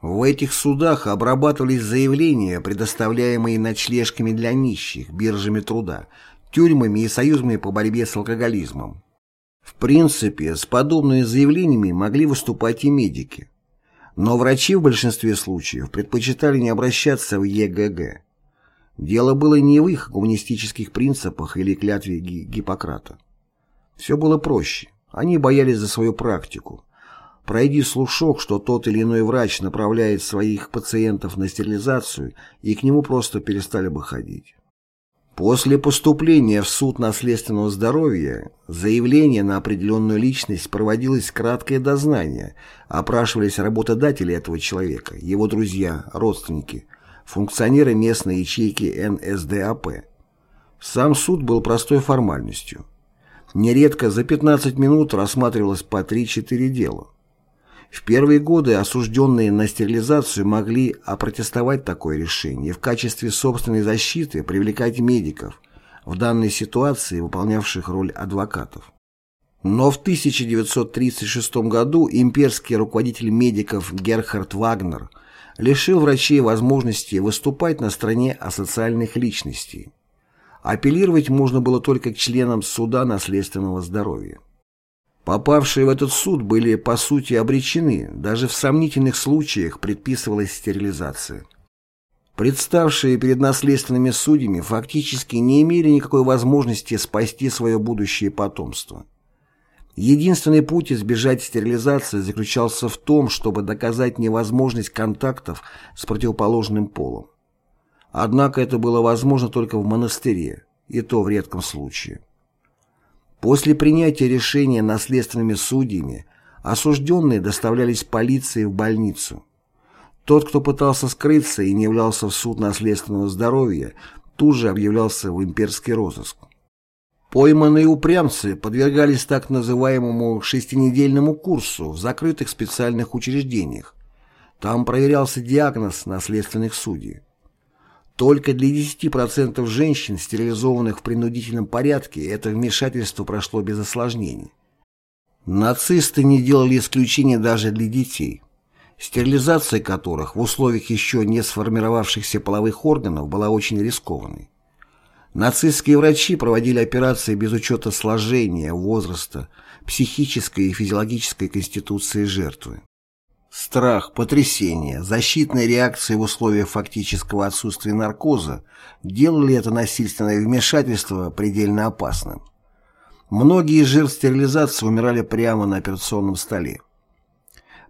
В этих судах обрабатывались заявления, предоставляемые ночлежками для нищих, биржами труда, тюрьмами и союзами по борьбе с алкоголизмом. В принципе, с подобными заявлениями могли выступать и медики. Но врачи в большинстве случаев предпочитали не обращаться в ЕГГ. Дело было не в их гуманистических принципах или клятве Гиппократа. Все было проще. Они боялись за свою практику. Пройди слушок, что тот или иной врач направляет своих пациентов на стерилизацию, и к нему просто перестали бы ходить. После поступления в суд наследственного здоровья заявление на определенную личность проводилось краткое дознание, опрашивались работодатели этого человека, его друзья, родственники, функционеры местной ячейки НСДАП. Сам суд был простой формальностью. Нередко за 15 минут рассматривалось по 3-4 дела. В первые годы осужденные на стерилизацию могли опротестовать такое решение и в качестве собственной защиты привлекать медиков, в данной ситуации выполнявших роль адвокатов. Но в 1936 году имперский руководитель медиков Герхард Вагнер лишил врачей возможности выступать на стороне асоциальных личностей. Апеллировать можно было только к членам суда наследственного здоровья. Попавшие в этот суд были по сути обречены, даже в сомнительных случаях предписывалась стерилизация. Представшие перед наследственными судьями фактически не имели никакой возможности спасти свое будущее потомство. Единственный путь избежать стерилизации заключался в том, чтобы доказать невозможность контактов с противоположным полом. Однако это было возможно только в монастыре, и то в редком случае. После принятия решения наследственными судьями осужденные доставлялись полиции в больницу. Тот, кто пытался скрыться и не являлся в суд наследственного здоровья, тут же объявлялся в имперский розыск. Пойманные упрямцы подвергались так называемому шестинедельному курсу в закрытых специальных учреждениях. Там проверялся диагноз наследственных судей. Только для 10% женщин, стерилизованных в принудительном порядке, это вмешательство прошло без осложнений. Нацисты не делали исключения даже для детей, стерилизация которых в условиях еще не сформировавшихся половых органов была очень рискованной. Нацистские врачи проводили операции без учета сложения, возраста, психической и физиологической конституции жертвы. Страх, потрясение, защитная реакция в условиях фактического отсутствия наркоза делали это насильственное вмешательство предельно опасным. Многие из жертв стерилизации умирали прямо на операционном столе.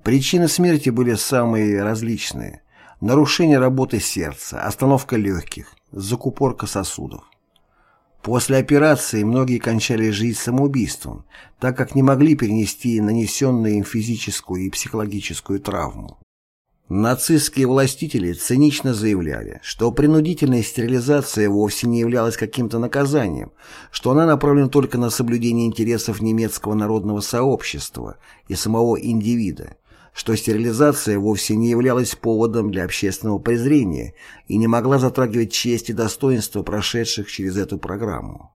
Причины смерти были самые различные. Нарушение работы сердца, остановка легких, закупорка сосудов. После операции многие кончали жизнь самоубийством, так как не могли перенести нанесенную им физическую и психологическую травму. Нацистские властители цинично заявляли, что принудительная стерилизация вовсе не являлась каким-то наказанием, что она направлена только на соблюдение интересов немецкого народного сообщества и самого индивида, что стерилизация вовсе не являлась поводом для общественного презрения и не могла затрагивать честь и достоинство прошедших через эту программу.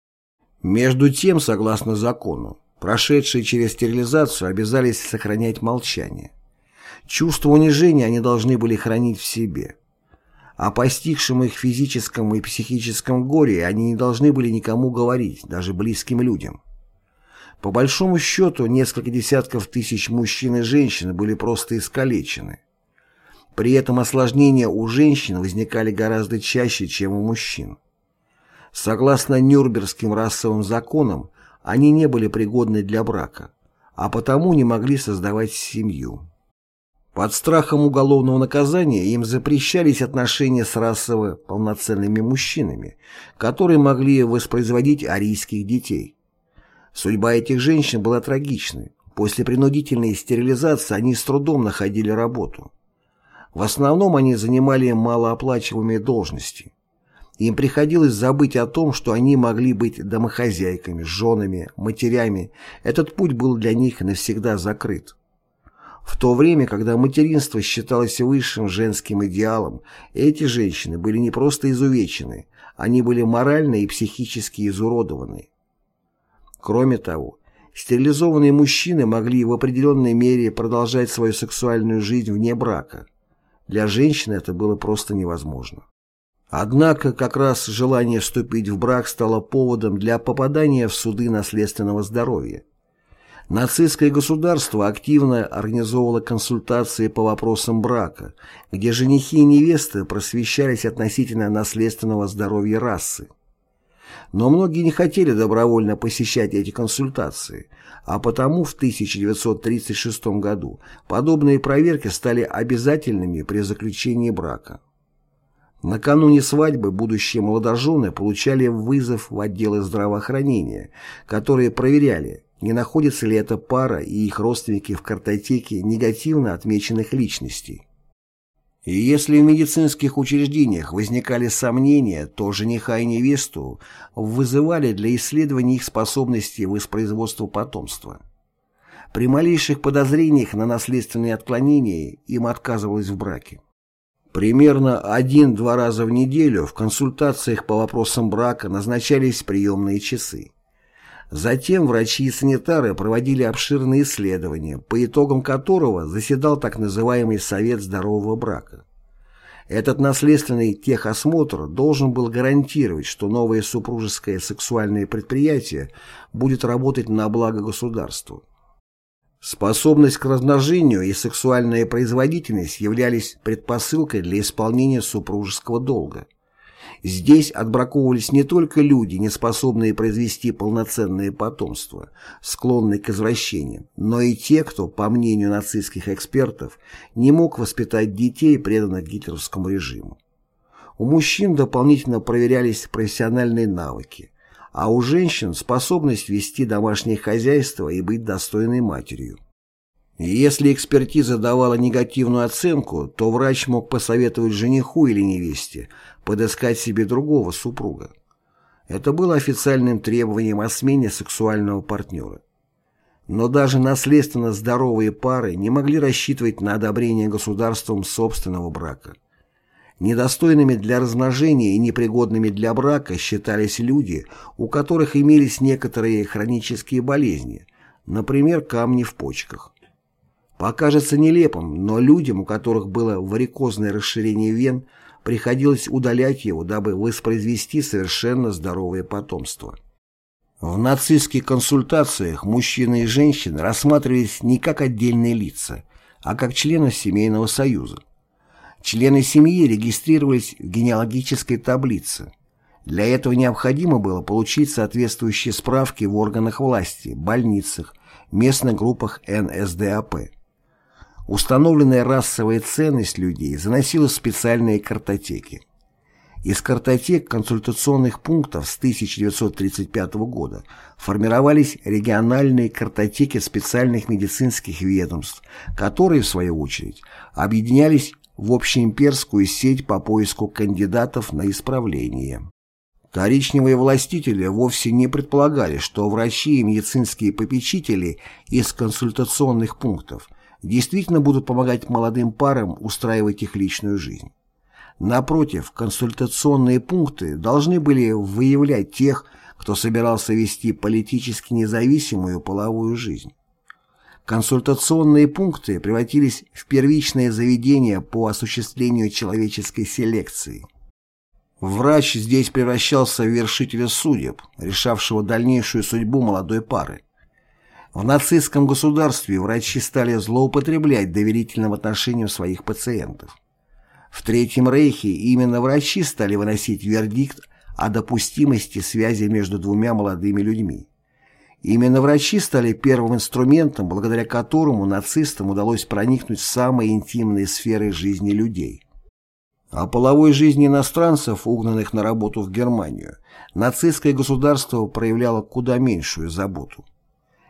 Между тем, согласно закону, прошедшие через стерилизацию обязались сохранять молчание. Чувство унижения они должны были хранить в себе. О постигшем их физическом и психическом горе они не должны были никому говорить, даже близким людям. По большому счету, несколько десятков тысяч мужчин и женщин были просто искалечены. При этом осложнения у женщин возникали гораздо чаще, чем у мужчин. Согласно Нюрнбергским расовым законам, они не были пригодны для брака, а потому не могли создавать семью. Под страхом уголовного наказания им запрещались отношения с расово полноценными мужчинами, которые могли воспроизводить арийских детей. Судьба этих женщин была трагичной. После принудительной стерилизации они с трудом находили работу. В основном они занимали малооплачиваемые должности. Им приходилось забыть о том, что они могли быть домохозяйками, женами, матерями. Этот путь был для них навсегда закрыт. В то время, когда материнство считалось высшим женским идеалом, эти женщины были не просто изувечены, они были морально и психически изуродованы. Кроме того, стерилизованные мужчины могли в определенной мере продолжать свою сексуальную жизнь вне брака. Для женщин это было просто невозможно. Однако как раз желание вступить в брак стало поводом для попадания в суды наследственного здоровья. Нацистское государство активно организовывало консультации по вопросам брака, где женихи и невесты просвещались относительно наследственного здоровья расы. Но многие не хотели добровольно посещать эти консультации, а потому в 1936 году подобные проверки стали обязательными при заключении брака. Накануне свадьбы будущие молодожены получали вызов в отделы здравоохранения, которые проверяли, не находится ли эта пара и их родственники в картотеке негативно отмеченных личностей. И если в медицинских учреждениях возникали сомнения, то жениха и невесту вызывали для исследования их способностей воспроизводства потомства. При малейших подозрениях на наследственные отклонения им отказывалось в браке. Примерно один-два раза в неделю в консультациях по вопросам брака назначались приемные часы. Затем врачи и санитары проводили обширные исследования, по итогам которого заседал так называемый Совет здорового брака. Этот наследственный техосмотр должен был гарантировать, что новое супружеское сексуальное предприятие будет работать на благо государству. Способность к размножению и сексуальная производительность являлись предпосылкой для исполнения супружеского долга. Здесь отбраковывались не только люди, не способные произвести полноценное потомство, склонные к извращениям, но и те, кто, по мнению нацистских экспертов, не мог воспитать детей, преданных гитлеровскому режиму. У мужчин дополнительно проверялись профессиональные навыки, а у женщин способность вести домашнее хозяйство и быть достойной матерью. Если экспертиза давала негативную оценку, то врач мог посоветовать жениху или невесте подыскать себе другого супруга. Это было официальным требованием о смене сексуального партнера. Но даже наследственно здоровые пары не могли рассчитывать на одобрение государством собственного брака. Недостойными для размножения и непригодными для брака считались люди, у которых имелись некоторые хронические болезни, например, камни в почках. Покажется нелепым, но людям, у которых было варикозное расширение вен, приходилось удалять его, дабы воспроизвести совершенно здоровое потомство. В нацистских консультациях мужчины и женщины рассматривались не как отдельные лица, а как члены семейного союза. Члены семьи регистрировались в генеалогической таблице. Для этого необходимо было получить соответствующие справки в органах власти, больницах, местных группах НСДАП. Установленная расовая ценность людей заносила в специальные картотеки. Из картотек консультационных пунктов с 1935 года формировались региональные картотеки специальных медицинских ведомств, которые, в свою очередь, объединялись в общеимперскую сеть по поиску кандидатов на исправление. Коричневые властители вовсе не предполагали, что врачи и медицинские попечители из консультационных пунктов – действительно будут помогать молодым парам устраивать их личную жизнь. Напротив, консультационные пункты должны были выявлять тех, кто собирался вести политически независимую половую жизнь. Консультационные пункты превратились в первичное заведение по осуществлению человеческой селекции. Врач здесь превращался в вершителя судеб, решавшего дальнейшую судьбу молодой пары. В нацистском государстве врачи стали злоупотреблять доверительным отношением своих пациентов. В Третьем Рейхе именно врачи стали выносить вердикт о допустимости связи между двумя молодыми людьми. Именно врачи стали первым инструментом, благодаря которому нацистам удалось проникнуть в самые интимные сферы жизни людей. О половой жизни иностранцев, угнанных на работу в Германию, нацистское государство проявляло куда меньшую заботу.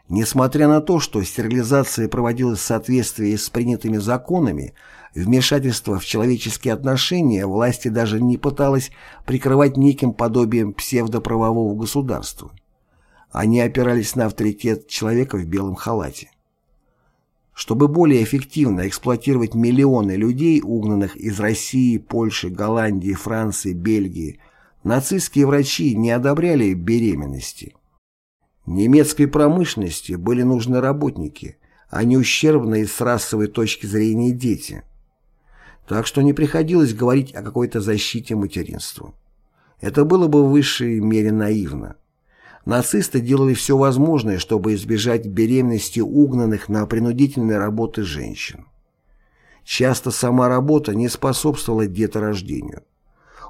Несмотря на то, что стерилизация проводилась в соответствии с принятыми законами, вмешательство в человеческие отношения власти даже не пыталась прикрывать неким подобием псевдоправового государства. Они опирались на авторитет человека в белом халате. Чтобы более эффективно эксплуатировать миллионы людей, угнанных из России, Польши, Голландии, Франции, Бельгии, нацистские врачи не одобряли беременности. Немецкой промышленности были нужны работники, а не ущербные с расовой точки зрения дети. Так что не приходилось говорить о какой-то защите материнства. Это было бы в высшей мере наивно. Нацисты делали все возможное, чтобы избежать беременности угнанных на принудительные работы женщин. Часто сама работа не способствовала деторождению.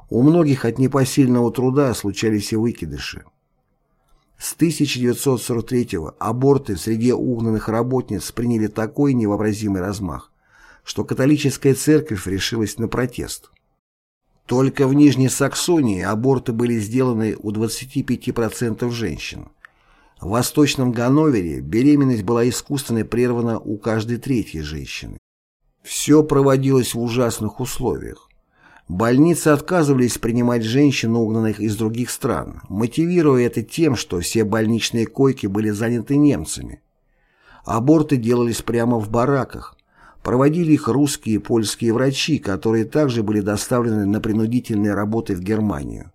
У многих от непосильного труда случались и выкидыши. С 1943-го аборты среди угнанных работниц приняли такой невообразимый размах, что католическая церковь решилась на протест. Только в Нижней Саксонии аборты были сделаны у 25% женщин. В Восточном Ганновере беременность была искусственно прервана у каждой третьей женщины. Все проводилось в ужасных условиях. Больницы отказывались принимать женщин, угнанных из других стран, мотивируя это тем, что все больничные койки были заняты немцами. Аборты делались прямо в бараках. Проводили их русские и польские врачи, которые также были доставлены на принудительные работы в Германию.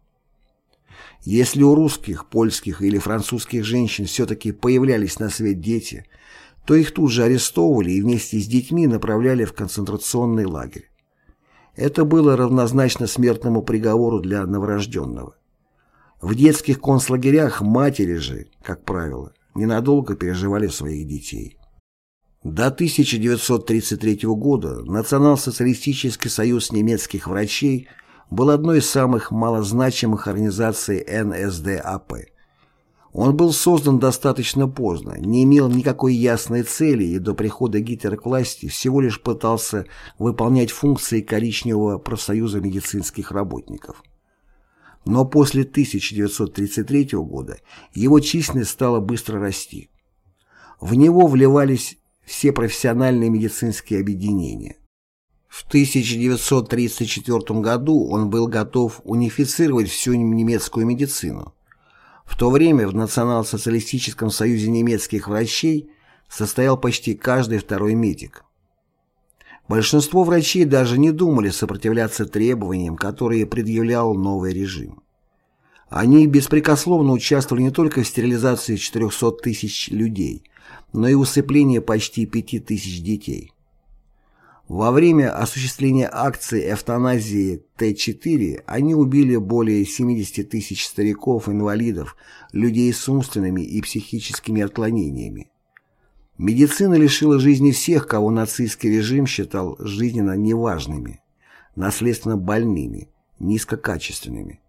Если у русских, польских или французских женщин все-таки появлялись на свет дети, то их тут же арестовывали и вместе с детьми направляли в концентрационный лагерь. Это было равнозначно смертному приговору для новорожденного. В детских концлагерях матери же, как правило, ненадолго переживали своих детей. До 1933 года Национал-социалистический союз немецких врачей был одной из самых малозначимых организаций НСДАП. Он был создан достаточно поздно, не имел никакой ясной цели и до прихода Гитлера к власти всего лишь пытался выполнять функции коричневого профсоюза медицинских работников. Но после 1933 года его численность стала быстро расти. В него вливались все профессиональные медицинские объединения. В 1934 году он был готов унифицировать всю немецкую медицину, в то время в Национал-социалистическом союзе немецких врачей состоял почти каждый второй медик. Большинство врачей даже не думали сопротивляться требованиям, которые предъявлял новый режим. Они беспрекословно участвовали не только в стерилизации 400 тысяч людей, но и усыплении почти 5 тысяч детей. Во время осуществления акции эвтаназии Т-4 они убили более 70 тысяч стариков-инвалидов, людей с умственными и психическими отклонениями. Медицина лишила жизни всех, кого нацистский режим считал жизненно неважными, наследственно больными, низкокачественными.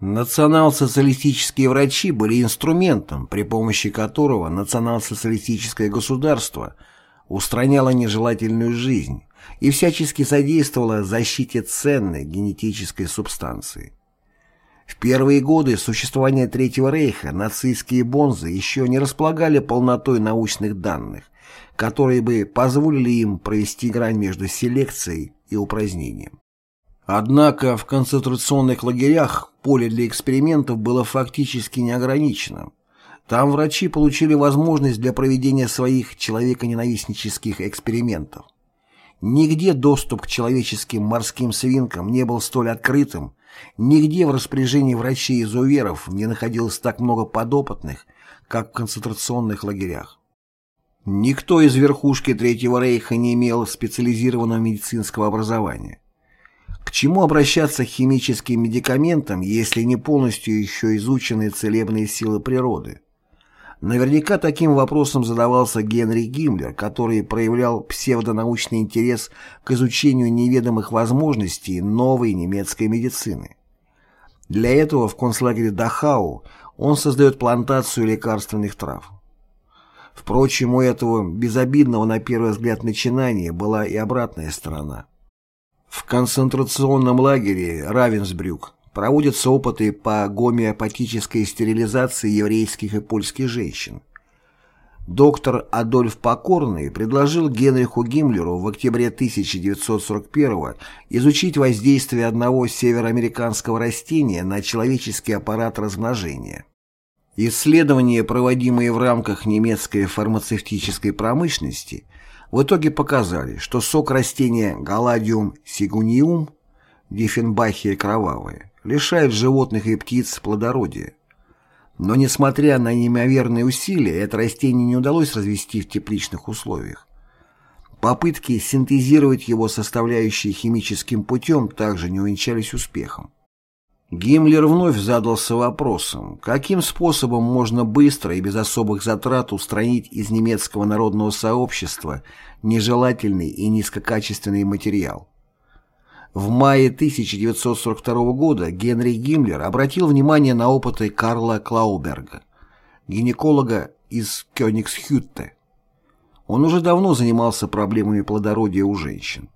Национал-социалистические врачи были инструментом, при помощи которого национал-социалистическое государство – устраняла нежелательную жизнь и всячески содействовала защите ценной генетической субстанции. В первые годы существования Третьего Рейха нацистские бонзы еще не располагали полнотой научных данных, которые бы позволили им провести грань между селекцией и упразднением. Однако в концентрационных лагерях поле для экспериментов было фактически неограниченным. Там врачи получили возможность для проведения своих человеконенавистнических экспериментов. Нигде доступ к человеческим морским свинкам не был столь открытым, нигде в распоряжении врачей и изуверов не находилось так много подопытных, как в концентрационных лагерях. Никто из верхушки Третьего Рейха не имел специализированного медицинского образования. К чему обращаться к химическим медикаментам, если не полностью еще изучены целебные силы природы? Наверняка таким вопросом задавался Генри Гиммлер, который проявлял псевдонаучный интерес к изучению неведомых возможностей новой немецкой медицины. Для этого в концлагере Дахау он создает плантацию лекарственных трав. Впрочем, у этого безобидного на первый взгляд начинания была и обратная сторона. В концентрационном лагере Равенсбрюк проводятся опыты по гомеопатической стерилизации еврейских и польских женщин. Доктор Адольф Покорный предложил Генриху Гиммлеру в октябре 1941 изучить воздействие одного североамериканского растения на человеческий аппарат размножения. Исследования, проводимые в рамках немецкой фармацевтической промышленности, в итоге показали, что сок растения Галадиум сигуниум, диффенбахия кровавая, лишает животных и птиц плодородия. Но несмотря на неимоверные усилия, это растение не удалось развести в тепличных условиях. Попытки синтезировать его составляющие химическим путем также не увенчались успехом. Гиммлер вновь задался вопросом, каким способом можно быстро и без особых затрат устранить из немецкого народного сообщества нежелательный и низкокачественный материал. В мае 1942 года Генри Гиммлер обратил внимание на опыты Карла Клауберга, гинеколога из Кёнигсхютте. Он уже давно занимался проблемами плодородия у женщин.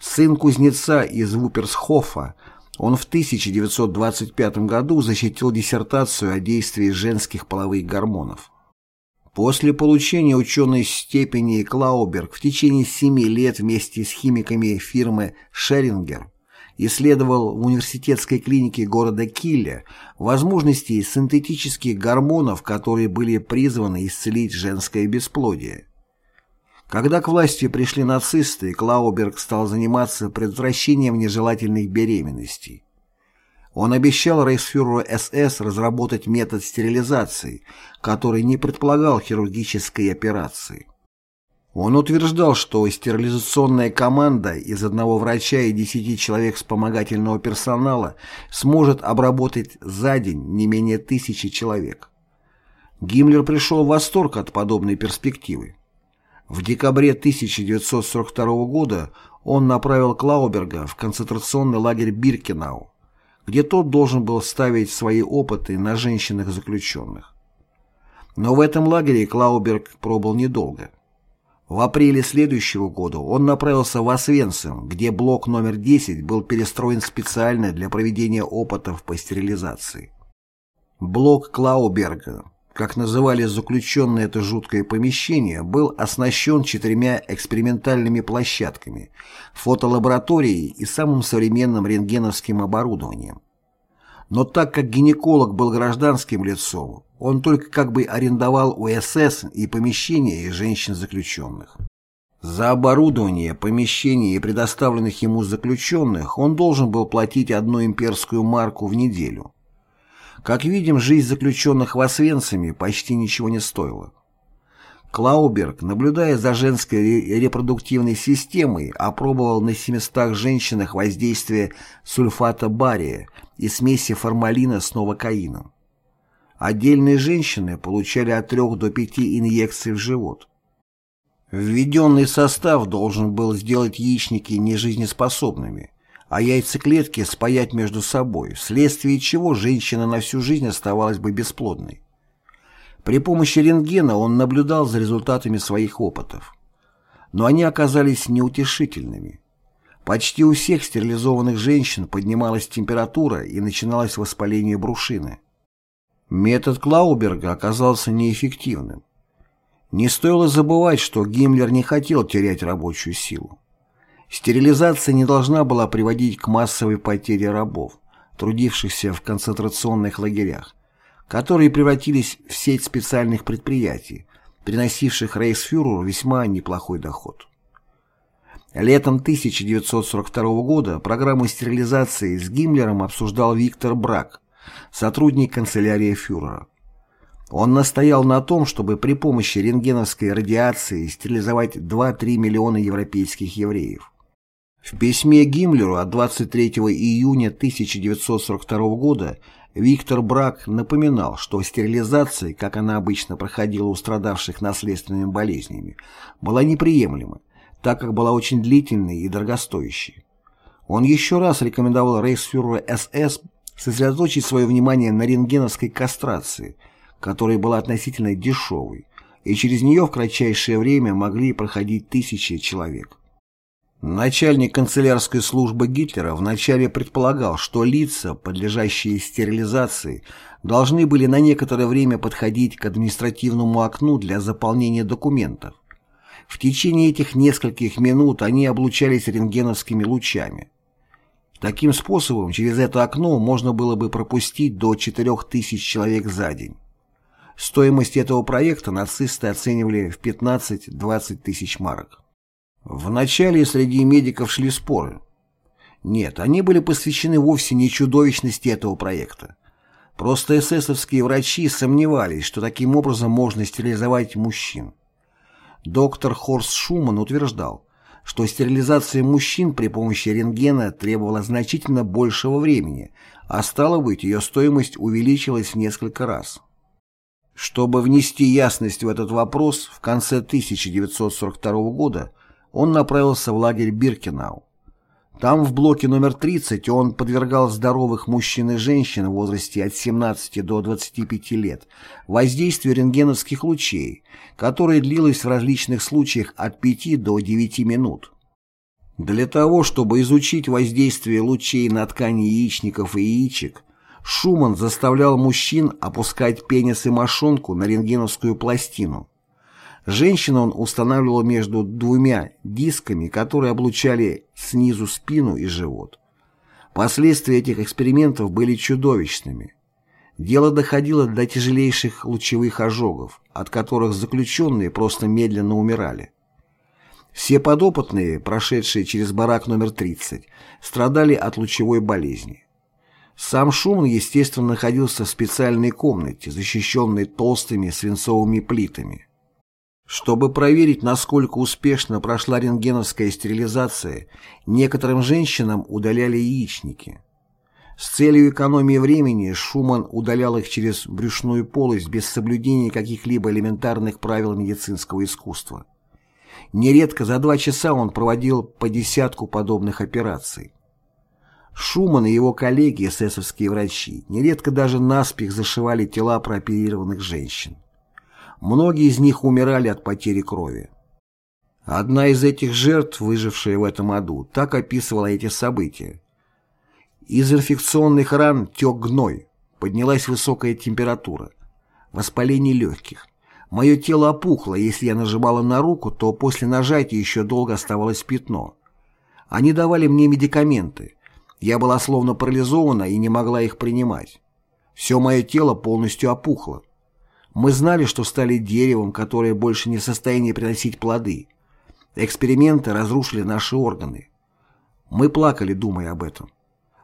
Сын кузнеца из Вуперсхофа, он в 1925 году защитил диссертацию о действии женских половых гормонов. После получения ученой степени Клауберг в течение семи лет вместе с химиками фирмы «Шерингер» исследовал в университетской клинике города Килля возможности синтетических гормонов, которые были призваны исцелить женское бесплодие. Когда к власти пришли нацисты, Клауберг стал заниматься предотвращением нежелательных беременностей. Он обещал рейхсфюреру СС разработать метод стерилизации, который не предполагал хирургической операции. Он утверждал, что стерилизационная команда из одного врача и десяти человек вспомогательного персонала сможет обработать за день не менее тысячи человек. Гиммлер пришел в восторг от подобной перспективы. В декабре 1942 года он направил Клауберга в концентрационный лагерь Биркенау, где тот должен был ставить свои опыты на женщинах-заключенных. Но в этом лагере Клауберг пробыл недолго. В апреле следующего года он направился в Освенцим, где блок номер 10 был перестроен специально для проведения опытов по стерилизации. Блок Клауберга, как называли заключенные это жуткое помещение, был оснащен четырьмя экспериментальными площадками, фотолабораторией и самым современным рентгеновским оборудованием. Но так как гинеколог был гражданским лицом, он только как бы арендовал у СС и помещения и женщин-заключенных. За оборудование, помещение и предоставленных ему заключенных он должен был платить одну имперскую марку в неделю – как видим, жизнь заключенных в Освенциме почти ничего не стоила. Клауберг, наблюдая за женской репродуктивной системой, опробовал на 700 женщинах воздействие сульфата бария и смеси формалина с новокаином. Отдельные женщины получали от 3 до 5 инъекций в живот. Введенный состав должен был сделать яичники нежизнеспособными, а яйцеклетки спаять между собой, вследствие чего женщина на всю жизнь оставалась бы бесплодной. При помощи рентгена он наблюдал за результатами своих опытов. Но они оказались неутешительными. Почти у всех стерилизованных женщин поднималась температура и начиналось воспаление брушины. Метод Клауберга оказался неэффективным. Не стоило забывать, что Гиммлер не хотел терять рабочую силу. Стерилизация не должна была приводить к массовой потере рабов, трудившихся в концентрационных лагерях, которые превратились в сеть специальных предприятий, приносивших рейхсфюреру весьма неплохой доход. Летом 1942 года программу стерилизации с Гиммлером обсуждал Виктор Брак, сотрудник канцелярии фюрера. Он настоял на том, чтобы при помощи рентгеновской радиации стерилизовать 2-3 миллиона европейских евреев. В письме Гиммлеру от 23 июня 1942 года Виктор Брак напоминал, что стерилизация, как она обычно проходила у страдавших наследственными болезнями, была неприемлема, так как была очень длительной и дорогостоящей. Он еще раз рекомендовал рейхсфюреру СС сосредоточить свое внимание на рентгеновской кастрации, которая была относительно дешевой, и через нее в кратчайшее время могли проходить тысячи человек. Начальник канцелярской службы Гитлера вначале предполагал, что лица, подлежащие стерилизации, должны были на некоторое время подходить к административному окну для заполнения документов. В течение этих нескольких минут они облучались рентгеновскими лучами. Таким способом через это окно можно было бы пропустить до 4000 человек за день. Стоимость этого проекта нацисты оценивали в 15-20 тысяч марок. Вначале среди медиков шли споры. Нет, они были посвящены вовсе не чудовищности этого проекта. Просто эсэсовские врачи сомневались, что таким образом можно стерилизовать мужчин. Доктор Хорст Шуман утверждал, что стерилизация мужчин при помощи рентгена требовала значительно большего времени, а стало быть, ее стоимость увеличилась в несколько раз. Чтобы внести ясность в этот вопрос, в конце 1942 года он направился в лагерь Биркенау. Там в блоке номер 30 он подвергал здоровых мужчин и женщин в возрасте от 17 до 25 лет воздействию рентгеновских лучей, которое длилось в различных случаях от 5 до 9 минут. Для того, чтобы изучить воздействие лучей на ткани яичников и яичек, Шуман заставлял мужчин опускать пенис и мошонку на рентгеновскую пластину. Женщину он устанавливал между двумя дисками, которые облучали снизу спину и живот. Последствия этих экспериментов были чудовищными. Дело доходило до тяжелейших лучевых ожогов, от которых заключенные просто медленно умирали. Все подопытные, прошедшие через барак номер 30, страдали от лучевой болезни. Сам Шуман, естественно, находился в специальной комнате, защищенной толстыми свинцовыми плитами. Чтобы проверить, насколько успешно прошла рентгеновская стерилизация, некоторым женщинам удаляли яичники. С целью экономии времени Шуман удалял их через брюшную полость без соблюдения каких-либо элементарных правил медицинского искусства. Нередко за два часа он проводил по десятку подобных операций. Шуман и его коллеги, эсэсовские врачи, нередко даже наспех зашивали тела прооперированных женщин. Многие из них умирали от потери крови. Одна из этих жертв, выжившая в этом аду, так описывала эти события. Из инфекционных ран тек гной, поднялась высокая температура, воспаление легких. Мое тело опухло, если я нажимала на руку, то после нажатия еще долго оставалось пятно. Они давали мне медикаменты. Я была словно парализована и не могла их принимать. Все мое тело полностью опухло. Мы знали, что стали деревом, которое больше не в состоянии приносить плоды. Эксперименты разрушили наши органы. Мы плакали, думая об этом.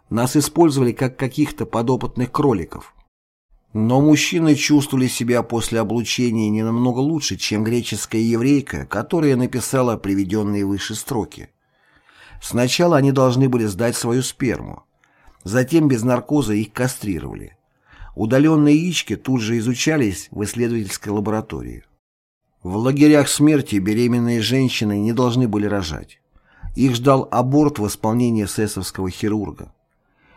Нас использовали как каких-то подопытных кроликов. Но мужчины чувствовали себя после облучения не намного лучше, чем греческая еврейка, которая написала приведенные выше строки. Сначала они должны были сдать свою сперму. Затем без наркоза их кастрировали. Удаленные яички тут же изучались в исследовательской лаборатории. В лагерях смерти беременные женщины не должны были рожать. Их ждал аборт в исполнении эсэсовского хирурга.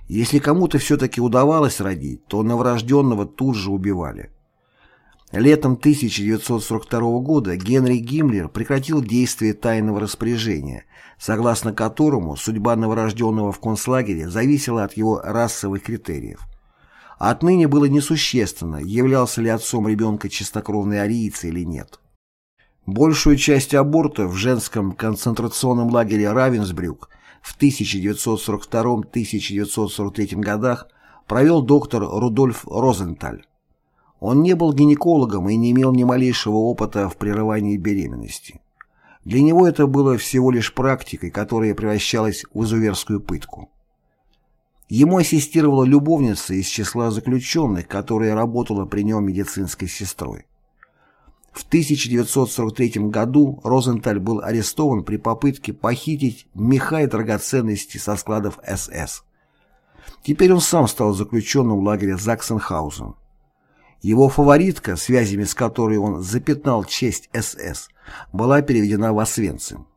Если кому-то все-таки удавалось родить, то новорожденного тут же убивали. Летом 1942 года Генри Гиммлер прекратил действие тайного распоряжения, согласно которому судьба новорожденного в концлагере зависела от его расовых критериев. Отныне было несущественно, являлся ли отцом ребенка чистокровный ариец или нет. Большую часть абортов в женском концентрационном лагере Равенсбрюк в 1942-1943 годах провел доктор Рудольф Розенталь. Он не был гинекологом и не имел ни малейшего опыта в прерывании беременности. Для него это было всего лишь практикой, которая превращалась в изуверскую пытку. Ему ассистировала любовница из числа заключенных, которая работала при нем медицинской сестрой. В 1943 году Розенталь был арестован при попытке похитить меха и драгоценности со складов СС. Теперь он сам стал заключенным в лагере Заксенхаузен. Его фаворитка, связями с которой он запятнал честь СС, была переведена в Освенцим.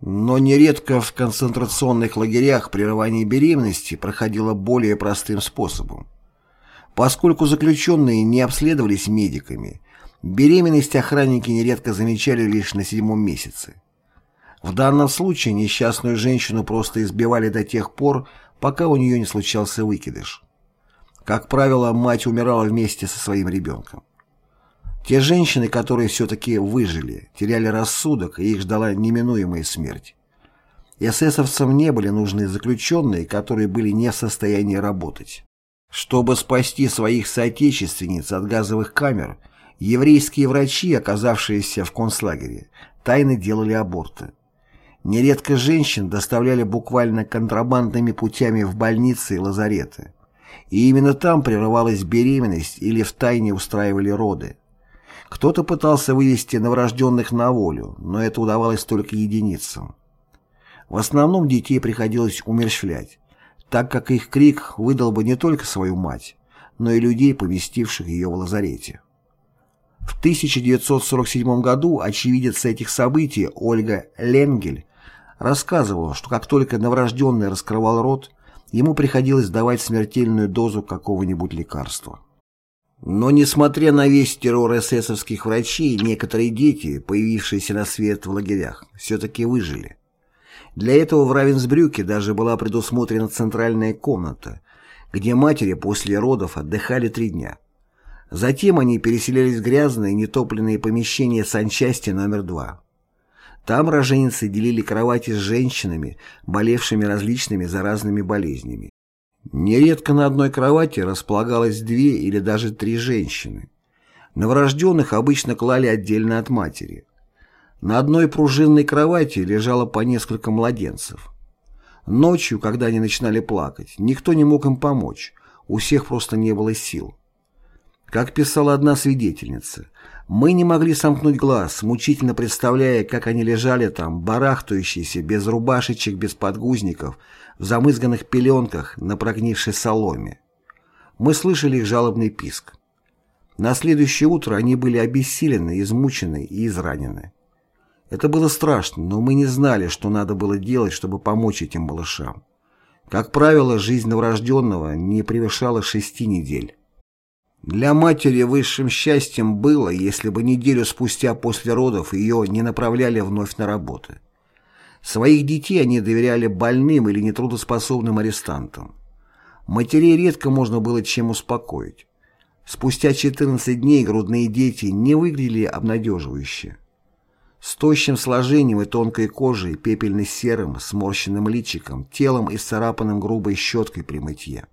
Но нередко в концентрационных лагерях прерывание беременности проходило более простым способом. Поскольку заключенные не обследовались медиками, беременность охранники нередко замечали лишь на седьмом месяце. В данном случае несчастную женщину просто избивали до тех пор, пока у нее не случался выкидыш. Как правило, мать умирала вместе со своим ребенком. Те женщины, которые все-таки выжили, теряли рассудок, и их ждала неминуемая смерть. Эсэсовцам не были нужны заключенные, которые были не в состоянии работать. Чтобы спасти своих соотечественниц от газовых камер, еврейские врачи, оказавшиеся в концлагере, тайно делали аборты. Нередко женщин доставляли буквально контрабандными путями в больницы и лазареты. И именно там прерывалась беременность или втайне устраивали роды. Кто-то пытался вывести новорожденных на волю, но это удавалось только единицам. В основном детей приходилось умерщвлять, так как их крик выдал бы не только свою мать, но и людей, поместивших ее в лазарете. В 1947 году очевидец этих событий Ольга Ленгель рассказывала, что как только новорожденный раскрывал рот, ему приходилось давать смертельную дозу какого-нибудь лекарства. Но несмотря на весь террор эсэсовских врачей, некоторые дети, появившиеся на свет в лагерях, все-таки выжили. Для этого в Равенсбрюке даже была предусмотрена центральная комната, где матери после родов отдыхали три дня. Затем они переселялись в грязные нетопленные помещения санчасти номер два. Там роженицы делили кровати с женщинами, болевшими различными заразными болезнями. Нередко на одной кровати располагалось две или даже три женщины. Новорожденных обычно клали отдельно от матери. На одной пружинной кровати лежало по несколько младенцев. Ночью, когда они начинали плакать, никто не мог им помочь, у всех просто не было сил. Как писала одна свидетельница, мы не могли сомкнуть глаз, мучительно представляя, как они лежали там, барахтающиеся, без рубашечек, без подгузников, замызганных пеленках, на прогнившей соломе. Мы слышали их жалобный писк. На следующее утро они были обессилены, измучены и изранены. Это было страшно, но мы не знали, что надо было делать, чтобы помочь этим малышам. Как правило, жизнь новорожденного не превышала шести недель. Для матери высшим счастьем было, если бы неделю спустя после родов ее не направляли вновь на работу. Своих детей они доверяли больным или нетрудоспособным арестантам. Матерей редко можно было чем успокоить. Спустя 14 дней грудные дети не выглядели обнадеживающе. С тощим сложением и тонкой кожей, пепельно-серым, сморщенным личиком, телом и царапанным грубой щеткой при мытье.